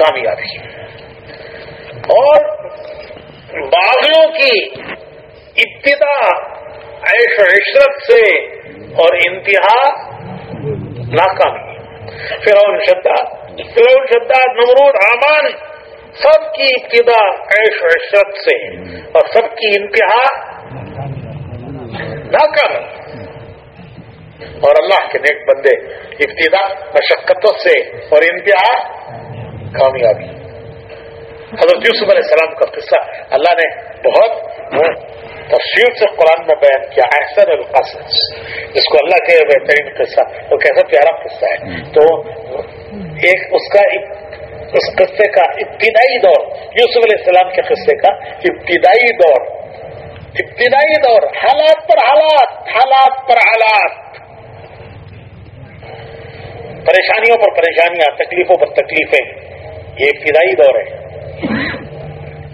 کامیابی۔ اور باغیوں کی ابتدا عیش و عشرت سے اور انتہا ناکامی۔ فرعون، شداد۔ فرعون، شداد، نمرود، آمان، سب کی ابتدا عیش و عشرت سے اور سب کی انتہا ناکامی۔ اور اللہ کے نیک بندے ابتدا، مشقتوں سے اور انتہا کامیابی۔ حضرت یوسف علیہ السلام کا قصہ اللہ نے بہت تفصیل سے قرآن میں بیان کیا احسن القصص۔ جس کو اللہ کے بہترین قصہ وہ کیسا پیارا قصہ ہے۔ تو ایک اس کا اس قصے کا ابتدائی دور یوسف علیہ السلام کے قصے کا ابتدائی دور۔ ابتدائی دور حالات پر حالات حالات پر حالات۔ پریشانیوں پر پریشانیاں تکلیفوں پر تکلیفیں یہ ابتدائی دور ہے۔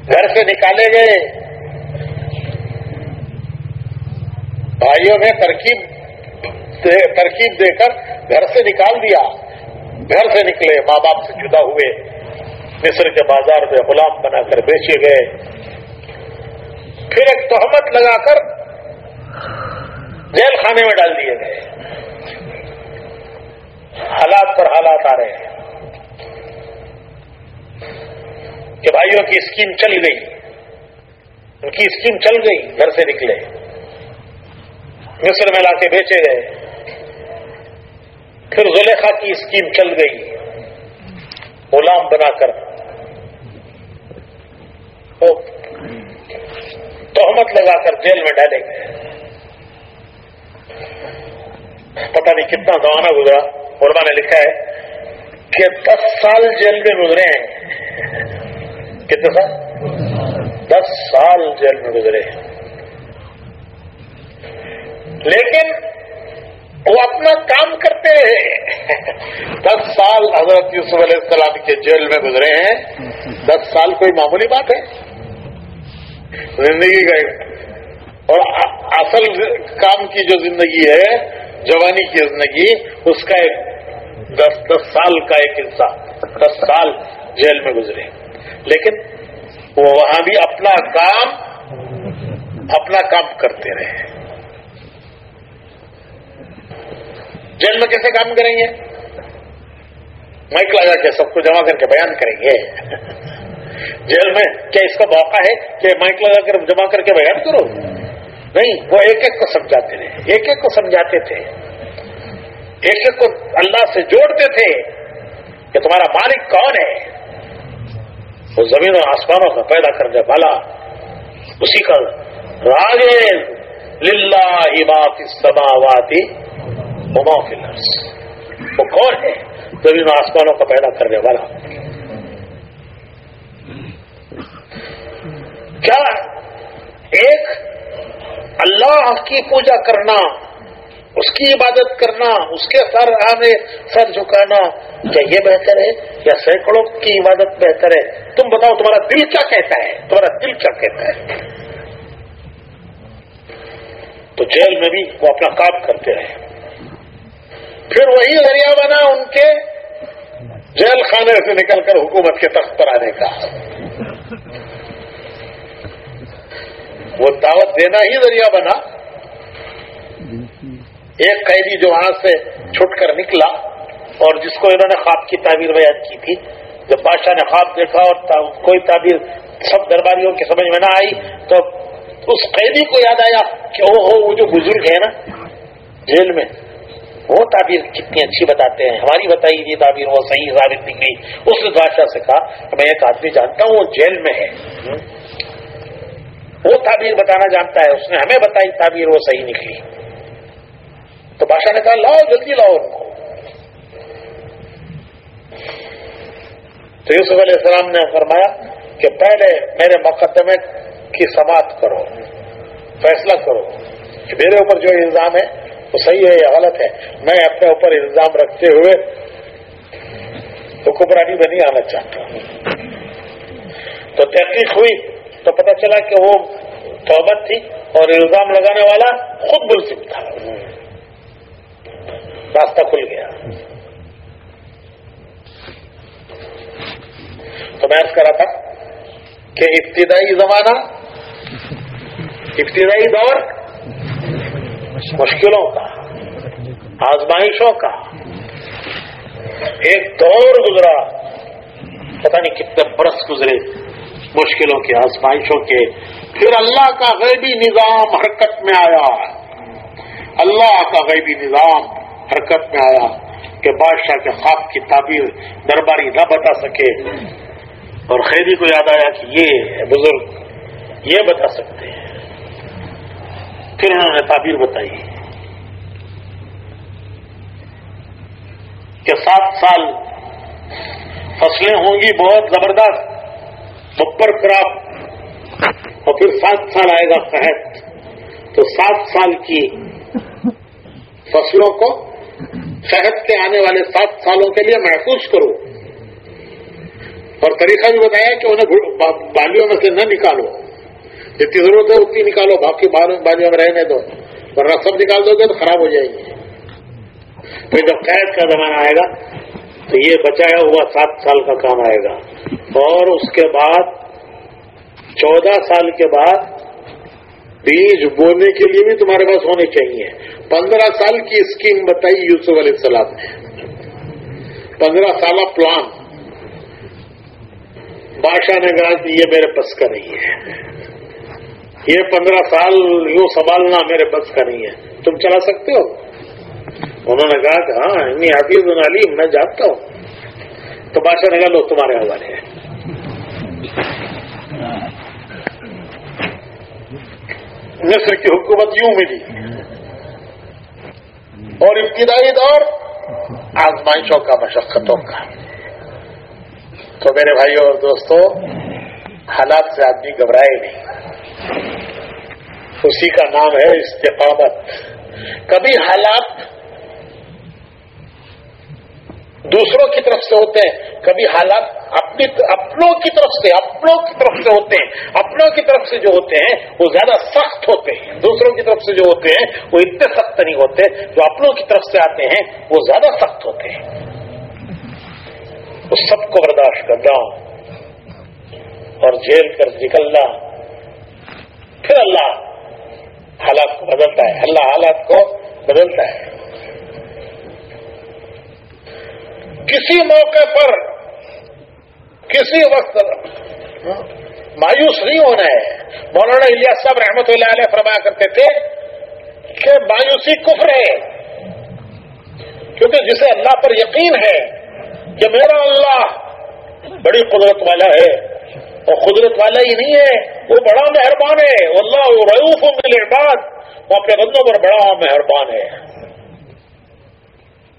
گھر سے نکالے گئے بھائیوں نے ترکیب ترکیب دے کر گھر سے نکال دیا۔ گھر سے نکلے، ماں باپ سے جدا ہوئے۔ مصر کے بازار میں غلام بنا کر بیچے گئے۔ پھر ایک تہمت لگا کر جیل خانے میں ڈال دیے گئے۔ حالات پر حالات آ رہے ہیں۔ کہ بھائیوں کی اسکیم چل گئی۔ ان کی اسکیم چل گئی، گھر سے نکلے۔ مصر میں لا کے بیچے گئے۔ پھر زلیخا کی اسکیم چل گئی۔ غلام بنا کر۔ تہمت لگا کر جیل میں ڈالے۔ گئے پتہ نہیں کتنا زمانہ گزرا۔ علماء نے لکھا ہے کہ دس سال جیل میں گزرے ہیں۔ کتنے سال؟ دس سال جیل میں گزرے ہیں۔ لیکن وہ اپنا کام کرتے ہیں۔ دس سال حضرت یوسف علیہ السلام کے جیل میں گزرے ہیں۔ دس سال کوئی معمولی بات ہے؟ زندگی کا اور اصل کام کی جو زندگی ہے، جوانی کی زندگی، اس کا ایک دس دس سال کا ایک حصہ دس سال جیل میں گزرے۔ لیکن وہ وہاں بھی اپنا کام اپنا کام کرتے رہے۔ جیل میں کیسے کام کریں گے؟ مائک لگا کے سب کو جمع کر کے بیان کریں گے۔ جیل میں کیا اس کا موقع ہے کہ مائک لگا کر جمع کر کے بیان کرو؟ نہیں، وہ ایک ایک کو سمجھاتے رہے ایک ایک کو سمجھاتے تھے۔ ایک ایک کو اللہ سے جوڑتے تھے کہ تمہارا مالک کون ہے؟ وہ زمین و آسمانوں کا پیدا کرنے والا۔ اسی کا راج للہ عباف سماواتی مما فلرس وہ کون ہے؟ زمین و آسمانوں کا پیدا کرنے والا۔ کیا ایک اللہ کی پوجا کرنا، اس کی عبادت کرنا، اس کے سر آنے، سر جھکانا کیا یہ بہتر ہے؟ یا سینکڑوں کی عبادت بہتر ہے؟ تم بتاؤ تمہارا دل کیا کہتا ہے؟ تمہارا دل کیا کہتا ہے؟ تو جیل میں بھی وہ اپنا کام کرتے رہے۔ پھر وہی ذریعہ بنا ان کے جیل خانے سے نکل کر حکومت کے تخت پر آنے کا۔ وہ دعوت دینا ہی ذریعہ بنا۔ ایک قیدی جو وہاں سے چھٹ کر نکلا اور جس کو انہوں نے خواب کی تعبیر بیان کی تھی۔ جب بادشاہ نے خواب دیکھا اور کوئی تعبیر سب درباریوں کی سمجھ میں نہ آئی، تو اس قیدی کو یاد آیا کہ او ہو وہ جو بزرگ ہے نا، جیل میں وہ تعبیر کتنی اچھی بتاتے ہیں۔ ہماری بتائی یہ تعبیر وہ صحیح ثابت نکلی اس نے بادشاہ سے کہا میں ایک آدمی جانتا ہوں، وہ جیل میں ہے۔ وہ تعبیر بتانا جانتا ہے۔ اس نے ہمیں بتائی تعبیر وہ صحیح نکلی۔ تو بادشاہ نے کہا، لاؤ جلدی لاؤ ان کو۔ تو یوسف علیہ السلام نے فرمایا کہ پہلے میرے مقدمے کی سماعت کرو، فیصلہ کرو کہ میرے اوپر جو الزام ہے وہ صحیح ہے یا غلط ہے۔ میں اپنے اوپر الزام رکھتے ہوئے حکمرانی میں نہیں آنا چاہتا تو تحقیق ہوئی، تو پتہ چلا کہ وہ توبت تھی اور الزام لگانے والا خود ملزم تھا۔ راستہ کھل گیا۔ تو میں کر رہا تھا کہ ابتدائی زمانہ، ابتدائی دور مشکلوں کا، آزمائشوں کا۔ ایک دور گزرا، پتہ نہیں کتنے برس گزرے مشکلوں کے آزمائشوں کے۔ پھر اللہ کا غیبی نظام حرکت میں آیا۔ اللہ کا غیبی نظام حرکت میں آیا کہ بادشاہ کے خواب کی تعبیر درباری نہ بتا سکے۔ اور خیری کو یاد آیا کہ یہ بزرگ یہ بتا سکتے ہیں۔ پھر انہوں نے تعبیر بتائی کہ سات سال فصلیں ہوں گی بہت زبردست، بپر کراپ، اور پھر سات سال آئے گا قحط تو سات سال کی فصلوں کو صحت کے آنے والے سات سالوں کے لیے محفوظ کرو۔ اور طریقہ بھی بتایا کہ انہیں بالیوں میں سے نہ نکالو۔ جتنی ضرورت ہے اتنی نکالو باقی بالیوں میں رہنے دو۔ ورنہ سب نکال دو گے تو خراب ہو جائے گی۔ پھر جب قید کا زمانہ آئے گا، تو یہ بچایا ہوا سات سال کا کام آئے گا۔ اور اس کے بعد، چودہ سال کے بعد، بیج بونے کے لیے بھی تمہارے پاس ہونے چاہیے۔ پندرہ سال کی اسکیم بتائی یوسف علیہ السلام نے۔ پندرہ سالہ پلان۔ بادشاہ نے کہا کہ یہ میرے بس کا نہیں ہے۔ یہ پندرہ سال یوں سنبھالنا میرے بس کا نہیں ہے۔ تم چلا سکتے ہو؟ انہوں نے کہا کہ ہاں انی حفیظ علیم، میں جانتا ہوں۔ تو بادشاہ نے کہا، لو، تمہارے حوالے ہیں۔ مصر کی حکومت یوں ملی۔ اور ابتدائی دور، آزمائشوں کا، مشقتوں کا۔ تو میرے بھائیوں اور دوستوں حالات سے آدمی گھبرائے نہیں۔ اسی کا نام ہے استقامت کبھی حالات دوسروں کی طرف سے ہوتے ہیں، کبھی حالات اپنی اپنوں کی طرف سے، اپنوں کی طرف سے ہوتے ہیں۔ اپنوں کی طرف سے جو ہوتے ہیں، وہ زیادہ سخت ہوتے ہیں۔ دوسروں کی طرف سے جو ہوتے ہیں، وہ اتنے سخت نہیں ہوتے۔ جو اپنوں کی طرف سے آتے ہیں، وہ زیادہ سخت ہوتے ہیں۔ وہ سب کو برداشت کرنا اور جیل کر نکلنا، پھر اللہ حالات کو بدلتا ہے۔ اللہ حالات کو بدلتا ہے۔ کسی موقع پر، کسی وقت مایوس نہیں ہونا ہے۔ مولانا الیاس صاحب رحمت اللہ علیہ فرمایا کرتے تھے کہ مایوسی کفر ہے۔ کیونکہ جسے اللہ پر یقین ہے کہ میرا اللہ بڑی قدرت والا ہے۔ اور قدرت والا ہی نہیں ہے، وہ بڑا مہربان ہے۔ اللہ روف العباد وہ اپنے بندوں پر بڑا مہربان ہے۔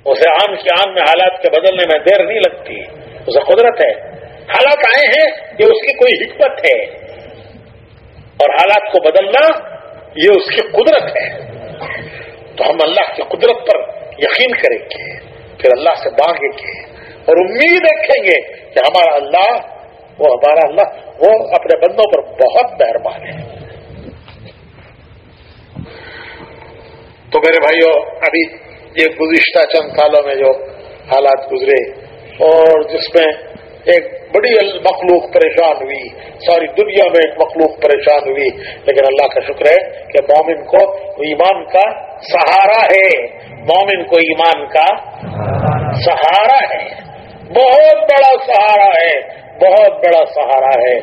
اسے آن کی آن میں حالات کے بدلنے میں دیر نہیں لگتی۔ اسے قدرت ہے۔ حالات آئے ہیں یہ اس کی کوئی حکمت ہے۔ اور حالات کو بدلنا یہ اس کی قدرت ہے۔ تو ہم اللہ کی قدرت پر یقین کریں گے، پھر اللہ سے مانگیں گے اور امید رکھیں گے کہ ہمارا اللہ وہ ہمارا اللہ وہ اپنے بندوں پر بہت مہربان ہے۔ تو میرے بھائیوں ابھی یہ گزشتہ چند سالوں میں جو حالات گزرے اور جس میں ایک بڑی مخلوق پریشان ہوئی، ساری دنیا میں ایک مخلوق پریشان ہوئی، لیکن اللہ کا شکر ہے کہ مومن کو ایمان کا سہارا ہے۔ مومن کو ایمان کا سہارا ہے۔ بہت بڑا سہارا ہے۔ بہت بڑا سہارا ہے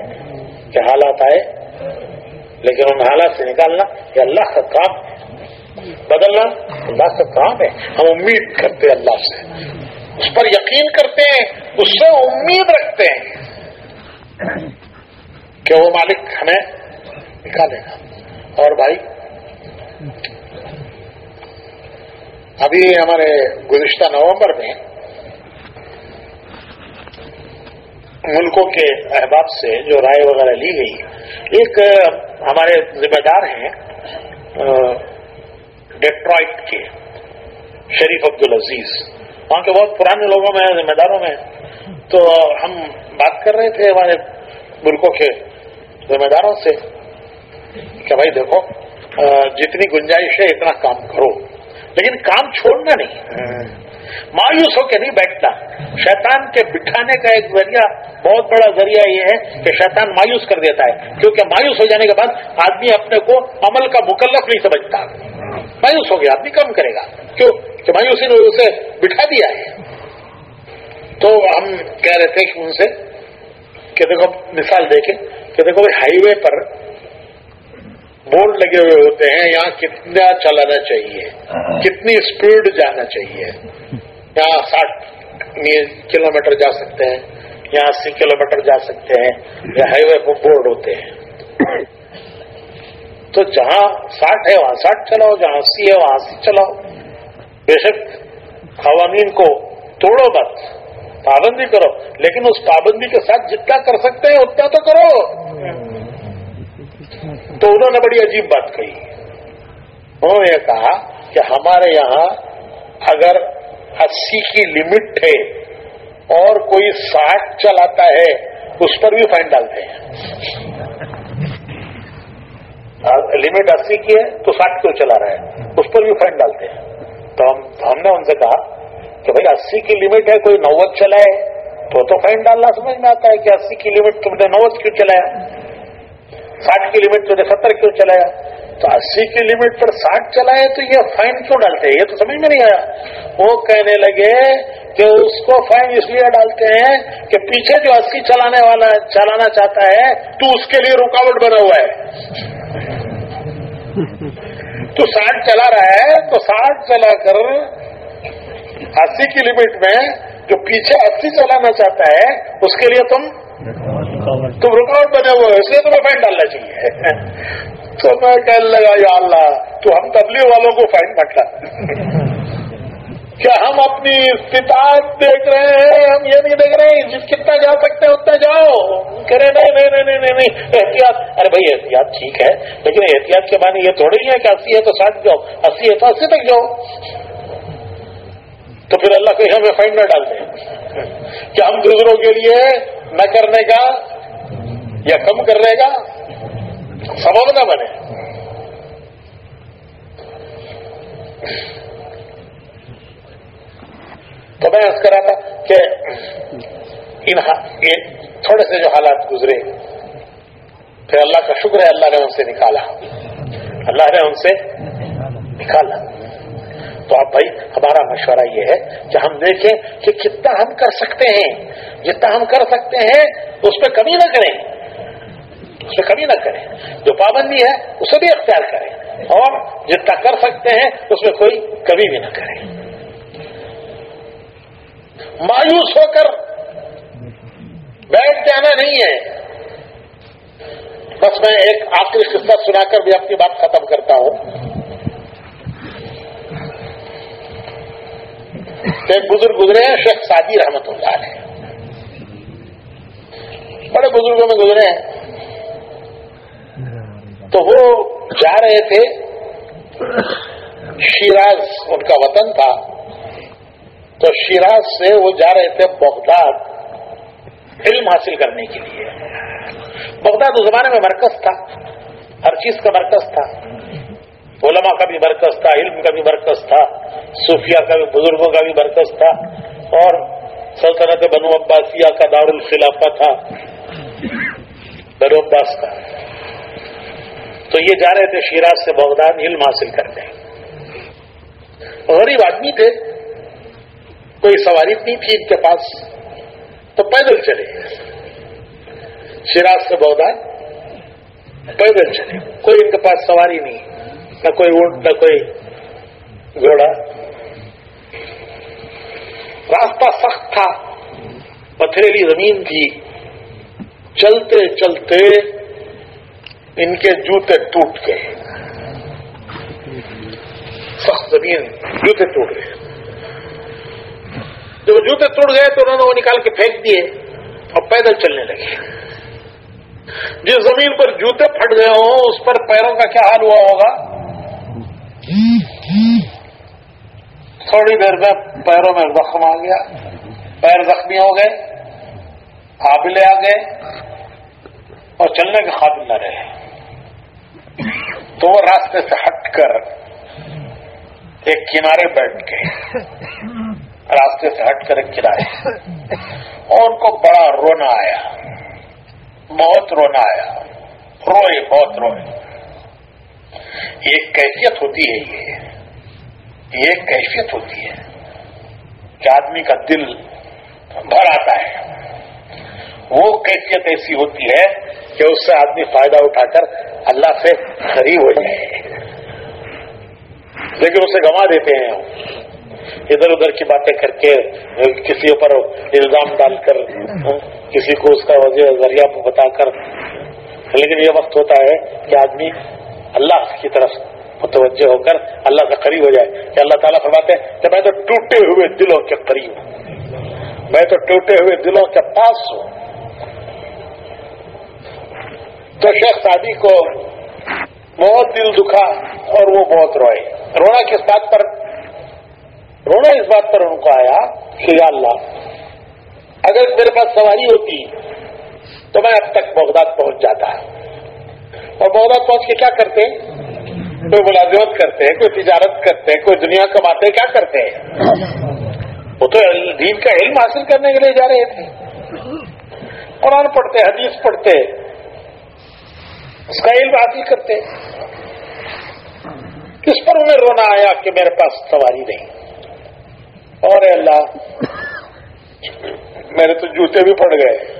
کہ حالات آئے۔ لیکن ان حالات سے نکالنا یہ اللہ کا کام بدلنا اللہ کا کام ہے۔ ہم امید کرتے ہیں اللہ سے۔ اس پر یقین کرتے ہیں، اس سے امید رکھتے ہیں۔ کہ وہ مالک ہمیں نکالے گا۔ اور بھائی، ابھی ہمارے گزشتہ نومبر میں ملکوں کے احباب سے جو رائے وغیرہ لی گئی، ایک ہمارے ذمہ دار ہیں ڈیٹرائٹ کے شریف عبد العزیز وہاں کے بہت پرانے لوگوں میں، ذمہ داروں میں۔ تو ہم بات کر رہے تھے ہمارے ملکوں کے ذمہ داروں سے کہ بھائی دیکھو جتنی گنجائش ہے، اتنا کام کرو۔ لیکن کام چھوڑنا نہیں۔ ہاں۔ مایوس ہو کے نہیں بیٹھتا۔ شیطان کے بٹھانے کا ایک ذریعہ، بہت بڑا ذریعہ یہ ہے کہ شیطان مایوس کر دیتا ہے۔ کیونکہ مایوس ہو جانے کے بعد آدمی اپنے کو عمل کا مکلف نہیں سمجھتا۔ مایوس ہو گیا، آدمی کم کرے گا؟ کیوں؟ کہ مایوسی نے اسے بٹھا دیا ہے۔ تو ہم کہہ رہے تھے ان سے کہ دیکھو، مثال دیکھیں کہ دیکھو ہائی وے پر بورڈ لگے ہوئے ہوتے ہیں یہاں کتنا چلانا چاہیے؟ کتنی اسپیڈ جانا چاہیے؟ یہاں ساٹھ کلو میٹر جا سکتے ہیں یہاں اسی کلو میٹر جا سکتے ہیں یا ہائی وے پر بورڈ ہوتے ہیں۔ تو جہاں ساٹھ ہے وہاں ساٹھ چلاؤ جہاں اسی ہے وہاں اسی چلاؤ۔ بے شک قوانین کو توڑو بت پابندی کرو لیکن اس پابندی کے ساتھ جتنا کر سکتے ہیں اتنا تو کرو۔ تو انہوں نے بڑی عجیب بات کہی۔ انہوں نے کہا کہ ہمارے یہاں اگر اسی کی لمٹ ہے اور کوئی ساٹھ چلاتا ہے، اس پر بھی فائن ڈالتے ہیں۔ ہاں، لمٹ اسی کی ہے تو ساٹھ کیوں چلا رہا ہے؟ اس پر بھی فائن ڈالتے ہیں۔ تو ہم نے ان سے کہا کہ بھائی، اسی کی لمٹ ہے، کوئی نوت چلائے تو تو فائن ڈالنا سمجھ میں آتا ہے کہ اسی کی لمٹ تم نے نوت کیوں چلایا؟ ساٹھ کی لمٹ تم نے ستر کیوں چلایا؟ تو اسی کی لمٹ پر ساٹھ چلائے تو یہ فائن کیوں ڈالتے ہیں؟ یہ تو سمجھ میں نہیں آیا۔ وہ کہنے لگے کہ اس کو فائن اس لیے ڈالتے ہیں کہ پیچھے جو اسی چلانے والا چلانا چاہتا ہے، تو اس کے لیے رکاوٹ بنا ہوا ہے۔ تو ساٹھ چلا رہا ہے، تو ساٹھ چلا کر اسی کی لمٹ میں جو پیچھے اسی چلانا چاہتا ہے، اس کے لیے تم تم رکاوٹ بنے ہوئے اس لیے تمہیں فائن ڈالنا چاہیے۔ (laughs) تو میں کہنے لگا، یا اللہ، تو ہم تبلیغ والوں کو فائن بٹا (laughs) کیا ہم اپنی استطاعت دیکھ رہے ہیں؟ ہم یہ نہیں دیکھ رہے ہیں جس کتنا جا سکتے ہیں اتنا جاؤ۔ کہہ رہے نہیں نہیں نہیں نہیں نہیں احتیاط۔ ارے بھائی، احتیاط ٹھیک ہے، لیکن احتیاط کے معنی یہ تھوڑی ہے کہ اسی ہے تو ساٹھ جاؤ، اسی ہے تو اسی تک جاؤ۔ تو پھر اللہ کو ہمیں فائن نہ ڈال دیں کہ ہم دوسروں کے لیے نہ کرنے کا یا کم کرنے کا سبب نہ بنے؟ تو میں اس کرا تھا کہ ان تھوڑے سے جو حالات گزرے، پھر اللہ کا شکر ہے اللہ نے ان سے نکالا۔ اللہ نے ان سے نکالا۔ تو آپ بھائی، ہمارا مشورہ یہ ہے کہ ہم دیکھیں کہ کتنا ہم کر سکتے ہیں۔ جتنا ہم کر سکتے ہیں، اس پہ کمی نہ کریں۔ اس پہ کمی نہ کریں۔ جو پابندی ہے، اسے بھی اختیار کریں۔ اور جتنا کر سکتے ہیں، اس میں کوئی کمی بھی نہ کریں۔ مایوس ہو کر بیٹھ جانا نہیں ہے۔ بس میں ایک آخری قصہ سنا کر بھی اپنی بات ختم کرتا ہوں۔ ایک بزرگ گزرے ہیں، شیخ سادی رحمت اللہ علیہ۔ بڑے بزرگوں میں گزرے ہیں۔ تو وہ جا رہے تھے۔ شیراز ان کا وطن تھا۔ تو شیراز سے وہ جا رہے تھے بغداد علم حاصل کرنے کے لیے۔ بغداد اس زمانے میں مرکز تھا۔ ہر چیز کا مرکز تھا۔ علماء کا بھی مرکز تھا، علم کا بھی مرکز تھا صوفیہ کا بھی، بزرگوں کا بھی مرکز تھا اور سلطنت بنو عباسیہ کا دار الخلافہ تھا۔ بنو عباس کا۔ تو یہ جا رہے تھے شیراز سے بغداد، علم حاصل کرنے۔ غریب آدمی تھے، کوئی سواری نہیں تھی ان کے پاس، تو پیدل چلے۔ شیراز سے بغداد، پیدل چلے۔ کوئی ان کے پاس سواری نہیں۔ نہ کوئی اونٹ، نہ کوئی گھوڑا۔ راستہ سخت تھا پتھریلی زمین تھی۔ چلتے چلتے ان کے جوتے ٹوٹ گئے۔ سخت زمین، جوتے ٹوٹ گئے۔ جب جوتے ٹوٹ گئے تو انہوں نے وہ نکال کے پھینک دیے اور پیدل چلنے لگے۔ جس زمین پر جوتے پھٹ گئے ہوں، اس پر پیروں کا کیا حال ہوا ہوگا؟ تھوڑی دیر میں پیروں میں زخم آ گیا۔ پیر زخمی ہو گئے آبلے آ گئے اور چلنے کے قابل نہ رہے۔ تو وہ راستے سے ہٹ کر ایک کنارے بیٹھ کے راستے سے ہٹ کر ایک کنارے۔ اور ان کو بڑا رونا آیا۔ بہت رونا آیا۔ روئے، بہت روئے۔ ایک کیفیت ہوتی ہے یہ. ایک کیفیت ہوتی ہے. کہ آدمی کا دل بھر آتا ہے. وہ کیفیت ایسی ہوتی ہے کہ اس سے آدمی فائدہ اٹھا کر اللہ سے قریب ہو جائے. لیکن اسے گنوا دیتے ہیں ادھر ادھر کی باتیں کر کے کسی پر الزام ڈال کر ہاں، کسی کو اس کا وجہ ذریعہ بتا کر. لیکن یہ وقت ہوتا ہے کہ آدمی اللہ کی طرف متوجہ ہو کر اللہ سے قریب ہو جائے۔ کہ اللہ تعالیٰ فرماتے ہیں کہ میں تو ٹوٹے ہوئے دلوں کے قریب ہوں۔ میں تو ٹوٹے ہوئے دلوں کے پاس ہوں۔ تو شیخ شادی کو بہت دل دکھا اور وہ بہت روئے۔ رونا کس بات پر؟ رونا اس بات پر ان کو آیا کہ یا اللہ، اگر میرے پاس سواری ہوتی تو میں اب تک بغداد پہنچ جاتا۔ اور بغداد پہنچ کے کیا کرتے کوئی ملازمت کرتے ہیں، کوئی تجارت کرتے ہیں، کوئی دنیا کماتے کیا کرتے ہیں؟ وہ تو دین کا علم حاصل کرنے کے لیے جا رہے تھے۔ قرآن پڑھتے، حدیث پڑھتے، اس کا علم حاصل کرتے۔ کس پر انہیں رونا آیا کہ میرے پاس سواری نہیں؟ اور اللہ، میرے تو جوتے بھی پڑ گئے۔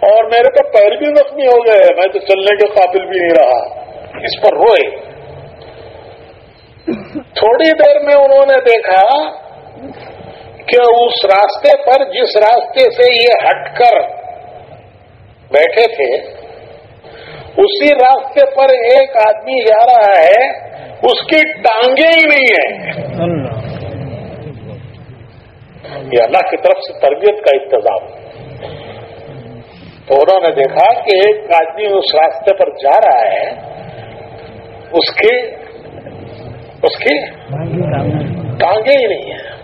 اور میرے تو پیر بھی زخمی ہو گئے میں تو چلنے کے قابل بھی نہیں رہا۔ اس پر روئے۔ تھوڑی دیر میں انہوں نے دیکھا کہ اس راستے پر جس راستے سے یہ ہٹ کر بیٹھے تھے اسی راستے پر ایک آدمی جا رہا ہے اس کی ٹانگیں ہی نہیں ہیں۔ یہ اللہ کی طرف سے تربیت کا انتظام۔ تو انہوں نے دیکھا کہ ایک آدمی اس راستے پر جا رہا ہے، اس کے اس کی ٹانگیں ہی نہیں ہیں۔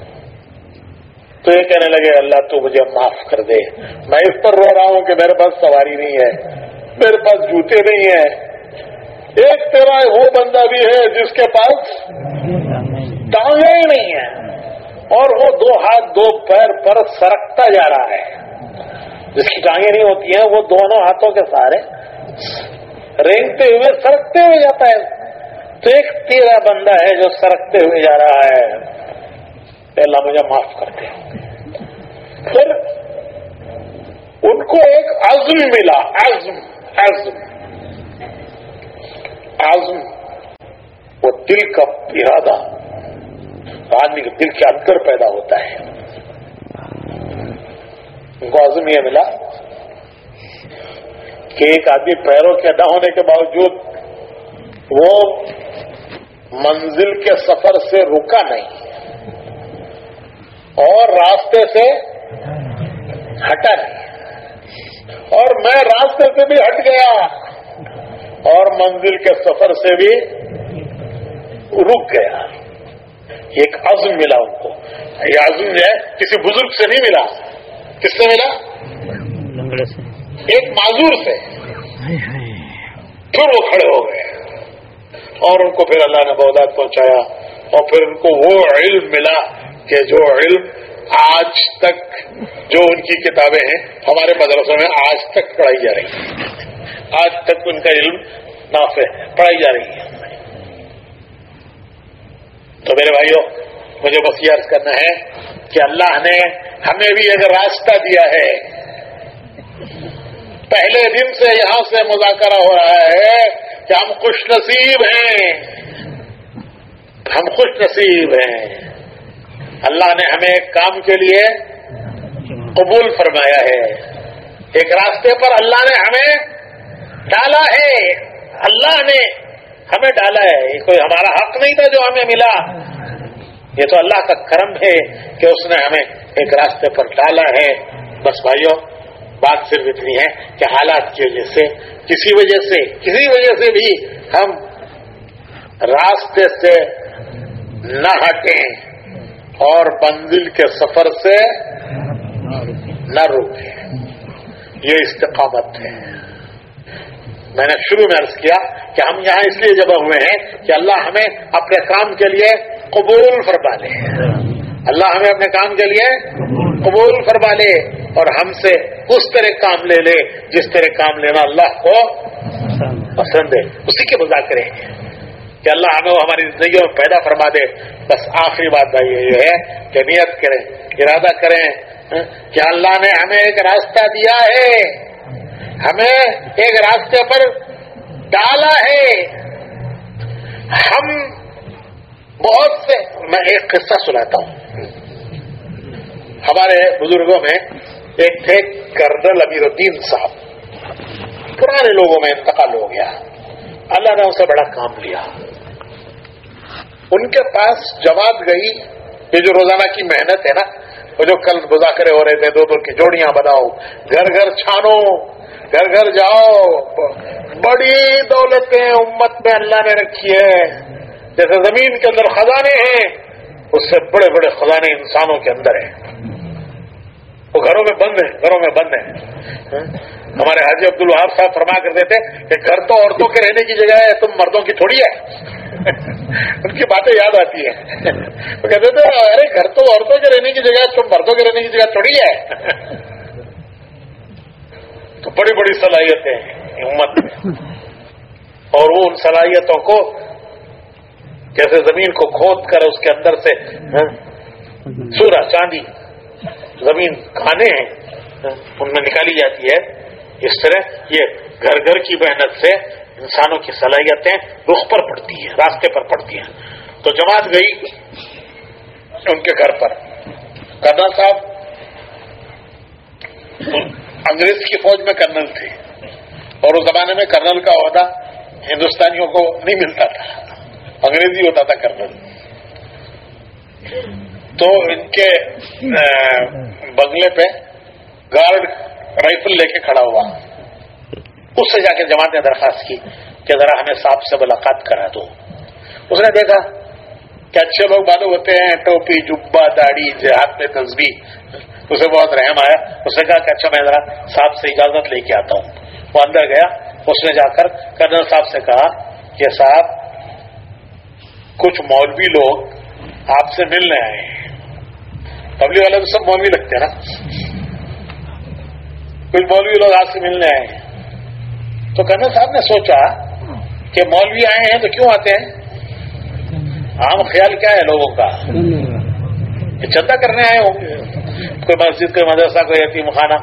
تو یہ کہنے لگے، اللہ تو مجھے معاف کر دے۔ میں اس پر رو رہا ہوں کہ میرے پاس سواری نہیں ہے، میرے پاس جوتے نہیں ہیں۔ ایک تیرا وہ بندہ بھی ہے جس کے پاس ٹانگیں ہی نہیں ہیں۔ اور وہ دو ہاتھ، دو پیر پر سرکتا جا رہا ہے۔ جس کی ٹانگیں نہیں ہوتی ہیں، وہ دونوں ہاتھوں کے سہارے رینگتے ہوئے سرکتے ہوئے جاتا ہے۔ تو ایک تیرا بندہ ہے جو سرکتے ہوئے جا رہا ہے۔ اللہ، مجھے معاف کر دے۔ پھر ان کو ایک عزم ملا۔ عزم عزم۔ عزم۔ وہ دل کا ارادہ، آدمی کے دل کے اندر پیدا ہوتا ہے۔ کو عزم یہ ملا کہ ایک آدمی پیروں کے نہ ہونے کے باوجود وہ منزل کے سفر سے رکا نہیں اور راستے سے ہٹا نہیں اور میں راستے سے بھی ہٹ گیا اور منزل کے سفر سے بھی رک گیا ایک عزم ملا ان کو یہ عزم جو ہے کسی بزرگ سے نہیں ملا کس سے ملا؟ ایک معذور سے۔ پھر وہ کھڑے ہو گئے۔ اور ان کو پھر اللہ نے بہداد پہنچایا اور پھر ان کو وہ علم ملا کہ جو علم آج تک جو ان کی کتابیں ہیں، ہمارے مدرسوں میں آج تک پڑھائی جا رہی ہیں۔ آج تک ان کا علم نافع پڑھائی جا رہی ہے۔ تو میرے بھائیوں مجھے بس یہ عرض کرنا ہے کہ اللہ نے ہمیں بھی ایک راستہ دیا ہے۔ پہلے دن سے یہاں سے مذاکرہ ہو رہا ہے کہ ہم خوش نصیب ہیں۔ ہم خوش نصیب ہیں۔ اللہ نے ہمیں ایک کام کے لیے قبول فرمایا ہے۔ ایک راستے پر اللہ نے ہمیں ڈالا ہے۔ اللہ نے ہمیں ڈالا ہے۔ یہ کوئی ہمارا حق نہیں تھا جو ہمیں ملا۔ یہ تو اللہ کا کرم ہے کہ اس نے ہمیں ایک راستے پر ڈالا ہے۔ بس بھائیوں بات صرف اتنی ہے کہ حالات کی وجہ سے، کسی وجہ سے، کسی وجہ سے بھی ہم راستے سے نہ ہٹیں اور منزل کے سفر سے نہ روکیں یہ استقامت ہے۔ میں نے شروع میں عرض کیا کہ ہم یہاں اس لیے جمع ہوئے ہیں کہ اللہ ہمیں اپنے کام کے لیے قبول فرما لے۔ اللہ ہمیں اپنے کام کے لیے قبول فرما لے اور ہم سے اس طرح کام لے لے جس طرح کام لینا اللہ کو پسند ہے۔ اسی کے مذاکرے ہیں کہ اللہ ہمیں وہ ہماری زندگیوں میں پیدا فرما دے۔ بس آخری بات بھائی یہ ہے کہ نیت کریں، ارادہ کریں ہاں، کہ اللہ نے ہمیں ایک راستہ دیا ہے۔ ہمیں ایک راستے پر ڈالا ہے۔ ہم بہت سے میں ایک قصہ سناتا ہوں۔ ہمارے بزرگوں میں ایک تھے کرنل امیر الدین صاحب۔ پرانے لوگوں میں انتقال ہو گیا۔ اللہ نے اسے بڑا کام لیا۔ ان کے پاس جواب گئی۔ یہ جو روزانہ کی محنت ہے نا وہ جو کل مذاکرے ہو رہے تھے، دو دو کی جوڑیاں بناؤ۔ گھر گھر چھانو، گھر گھر جاؤ۔ بڑی دولتیں امت میں اللہ نے رکھی ہے جیسے زمین کے اندر خزانے ہیں، اس سے بڑے بڑے خزانے انسانوں کے اندر ہیں۔ وہ گھروں میں بند ہیں، گھروں میں بند ہیں۔ ہمارے حاجی عبد الوہاب صاحب فرما کرتے تھے کہ گھر تو عورتوں کے رہنے کی جگہ ہے، تم مردوں کی تھوڑی ہے۔ ان کی باتیں یاد آتی ہیں۔ وہ کہتے تھے، ارے، گھر تو عورتوں کے رہنے کی جگہ تم مردوں کے رہنے کی جگہ تھوڑی ہے۔ تو بڑی بڑی صلاحیتیں ہیں امت میں۔ اور وہ ان صلاحیتوں کو جیسے زمین کو کھود کر اس کے اندر سے ہاں، سورہ، چاندی، زمین کھانے ہیں ہاں، ان میں نکالی جاتی ہے۔ اس طرح یہ گھر گھر کی محنت سے انسانوں کی صلاحیتیں رخ پر پڑتی ہیں، راستے پر پڑتی ہیں۔ تو جماعت گئی ان کے گھر پر۔ کرنل صاحب انگریز کی فوج میں کرنل تھے۔ اور اس زمانے میں کرنل کا عہدہ ہندوستانیوں کو نہیں ملتا تھا۔ انگریزی ہوتا تھا کرنل۔ تو ان کے بنگلے پہ گارڈ رائفل لے کے کھڑا ہوا۔ اس سے جا کے جماعت نے درخواست کی کہ ذرا ہمیں صاحب سے ملاقات کرا دو۔ اس نے دیکھا کہ اچھے لوگ معلوم ہوتے ہیں، ٹوپی جبا داڑھی ہاتھ میں تصویر اسے بہت رحم آیا۔ اس نے کہا کہ اچھا میں ذرا صاحب سے اجازت لے کے آتا ہوں۔ وہ اندر گیا۔ اس نے جا کر کرنل صاحب سے کہا کہ صاحب، کچھ مولوی لوگ آپ سے ملنے آئے ہیں۔ پبلک والے تو سب مولوی لگتے ہیں نا۔ کچھ مولوی لوگ آپ سے ملنے آئے ہیں۔ تو کرنل صاحب نے سوچا کہ مولوی آئے ہیں تو کیوں آتے ہیں؟ عام خیال کیا ہے لوگوں کا؟ چندہ کرنے آئے ہوں گے۔ کوئی مسجد، کوئی مدرسہ، کوئی یتیم خانہ۔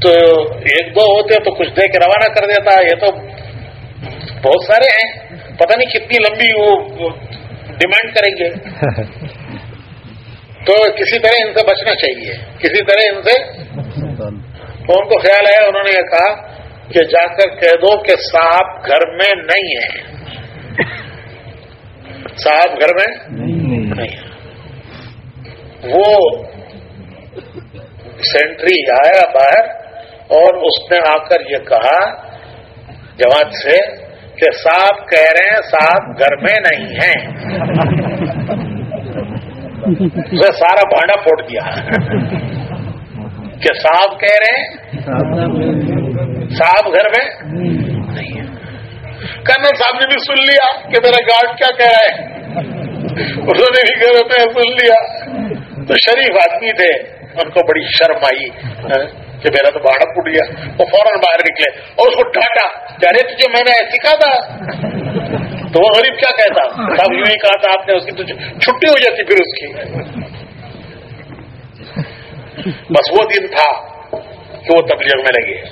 تو ایک دو ہوتے تو کچھ دے کے روانہ کر دیتا۔ یہ تو بہت سارے ہیں۔ پتہ نہیں کتنی لمبی وہ ڈیمانڈ کریں گے۔ تو کسی طرح ان سے بچنا چاہیے۔ کسی طرح ان سے تو ان کو خیال ہے انہوں نے یہ کہا کہ جا کر کہہ دو کہ صاحب گھر میں نہیں ہے صاحب گھر میں نہیں ہے وہ سینٹری آیا باہر اور اس نے آ کر یہ کہا جماعت سے کہ صاحب کہہ رہے ہیں صاحب گھر میں نہیں ہیں۔ اسے سارا بھانڈا پھوڑ دیا کہ صاحب کہہ رہے ہیں؟ صاحب گھر میں؟ نہیں ہے۔ کرنل صاحب نے بھی سن لیا کہ میرا گارڈ کیا کہہ رہا ہے؟ انہوں نے بھی گھر میں سن لیا۔ تو شریف آدمی تھے۔ ان کو بڑی شرم آئی کہ میرا تو باڑا پوٹ گیا۔ وہ فوراً باہر نکلے۔ اور اس کو ڈانٹا کہ ارے تجھے میں نے سکھا تھا۔ تو وہ غریب کیا کہتا؟ صاحب جی یوں ہی کہا تھا، آپ نے اس کی تو چھٹی ہو جاتی پھر اس کی۔ (laughs) بس وہ دن تھا کہ وہ تبلیغ میں لگے۔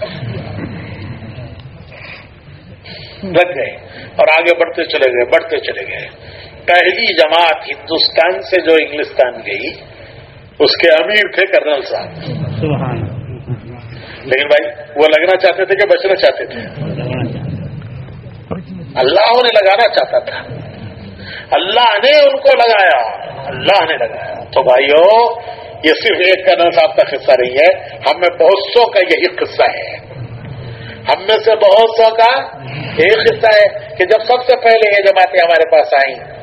لگ گئے اور آگے بڑھتے چلے گئے بڑھتے چلے گئے۔ پہلی جماعت ہندوستان سے جو انگلستان گئی اس کے امیر تھے کرنل صاحب۔ لیکن بھائی وہ لگنا چاہتے تھے کہ بچنا چاہتے تھے۔ اللہ نے لگانا چاہتا تھا۔ اللہ نے ان کو لگایا۔ اللہ نے لگایا۔ تو بھائیو یہ صرف ایک کرنل صاحب کا قصہ نہیں ہے، ہم میں بہت سو کا یہی قصہ ہے۔ ہم میں سے بہت سو کا ایک قصہ ہے کہ جب سب سے پہلے یہ جماعتیں ہمارے پاس آئیں،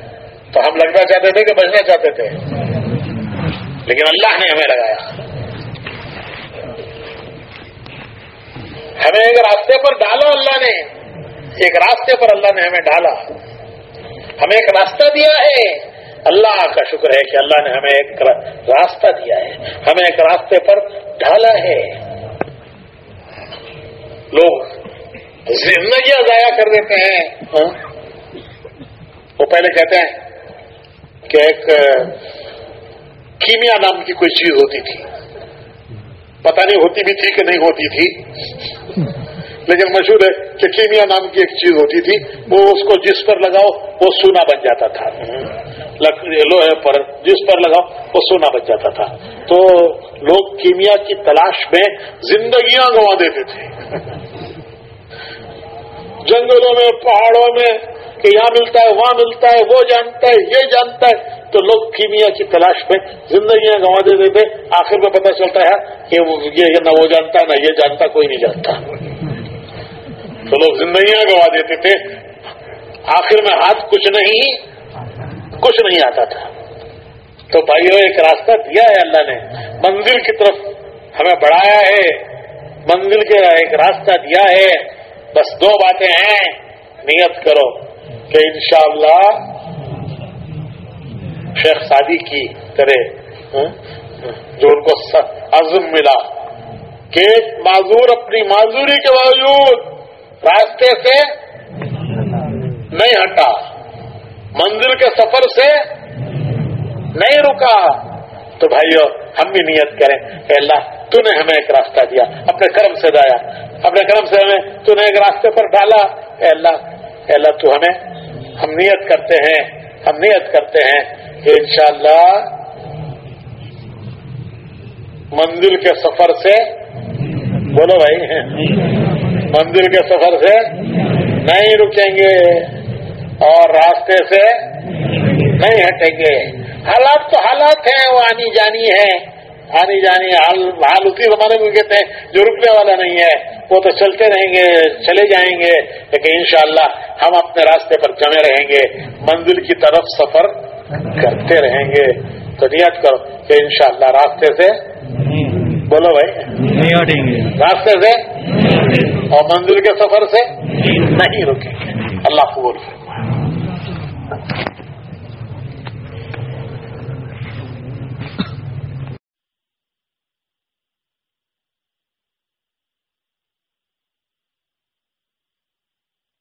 تو ہم لگنا چاہتے تھے کہ بچنا چاہتے تھے۔ لیکن اللہ نے ہمیں لگایا۔ ہمیں ایک راستے پر ڈالا اللہ نے۔ ایک راستے پر اللہ نے ہمیں ڈالا۔ ہمیں ایک راستہ دیا ہے۔ اللہ کا شکر ہے کہ اللہ نے ہمیں ایک راستہ دیا ہے، ہمیں ایک راستے پر ڈالا ہے۔ لوگ زندگیاں ضائع کر دیتے ہیں۔ ہاں؟ وہ پہلے کہتے ہیں کہ ایک کیمیا نام کی کوئی چیز ہوتی تھی۔ پتہ نہیں ہوتی بھی تھی کہ نہیں ہوتی تھی۔ لیکن مشہور ہے کہ کیمیا نام کی ایک چیز ہوتی تھی، وہ اس کو جس پر لگاؤ وہ سونا بن جاتا تھا۔ لوہے پر جس پر لگاؤ، وہ سونا بن جاتا تھا۔ تو لوگ کیمیا کی تلاش میں زندگیاں گوا دیتے تھے۔ جنگلوں میں، پہاڑوں میں، کہ یہاں ملتا ہے، وہاں ملتا ہے، وہ جانتا ہے، یہ جانتا ہے۔ تو لوگ کیمیا کی تلاش میں زندگیاں گنوا دیتے تھے۔ آخر میں پتہ چلتا ہے کہ یہ نہ وہ جانتا، نہ یہ جانتا، کوئی نہیں جانتا۔ تو لوگ زندگیاں گنوا دیتے تھے۔ آخر میں ہاتھ کچھ نہیں۔ کچھ نہیں آتا تھا۔ تو بھائیو، ایک راستہ دیا ہے اللہ نے۔ منزل کی طرف ہمیں بڑھایا ہے۔ منزل کے ایک راستہ دیا ہے۔ بس دو باتیں ہیں۔ نیت کرو کہ انشاءاللہ شیخ سادی کی کرے جو ان کو عزم ملا کہ معذور اپنی معذوری کے باوجود راستے سے نہیں ہٹا۔ منزل کے سفر سے نہیں رکا۔ تو بھائیو، ہم بھی نیت کریں۔ کہ اللہ، تو نے ہمیں ایک راستہ دیا، اپنے کرم سے دایا۔ اپنے کرم سے ہمیں تو نے ایک راستے پر ڈالا۔ اے اللہ اے اللہ، تو ہمیں، ہم نیت کرتے ہیں۔ ہم نیت کرتے ہیں۔ کہ انشاءاللہ مندر کے سفر سے، بولو بھائی۔ مندر کے سفر سے نہیں رکیں گے۔ اور راستے سے نہیں ہٹیں گے۔ حالات تو حالات ہیں وہ آنی جانی ہے آنی جانی حال حال اسی زمانے میں کہتے ہیں جو رکنے والا نہیں ہے وہ تو چلتے رہیں گے چلے جائیں گے۔ لیکن انشاءاللہ ہم اپنے راستے پر جمے رہیں گے منزل کی طرف سفر کرتے رہیں گے۔ تو نیت کرو کہ انشاءاللہ راستے سے بولو بھائی۔ راستے سے اور منزل کے سفر سے نہیں۔ رکیں گے۔ اللہ قبول فرمائے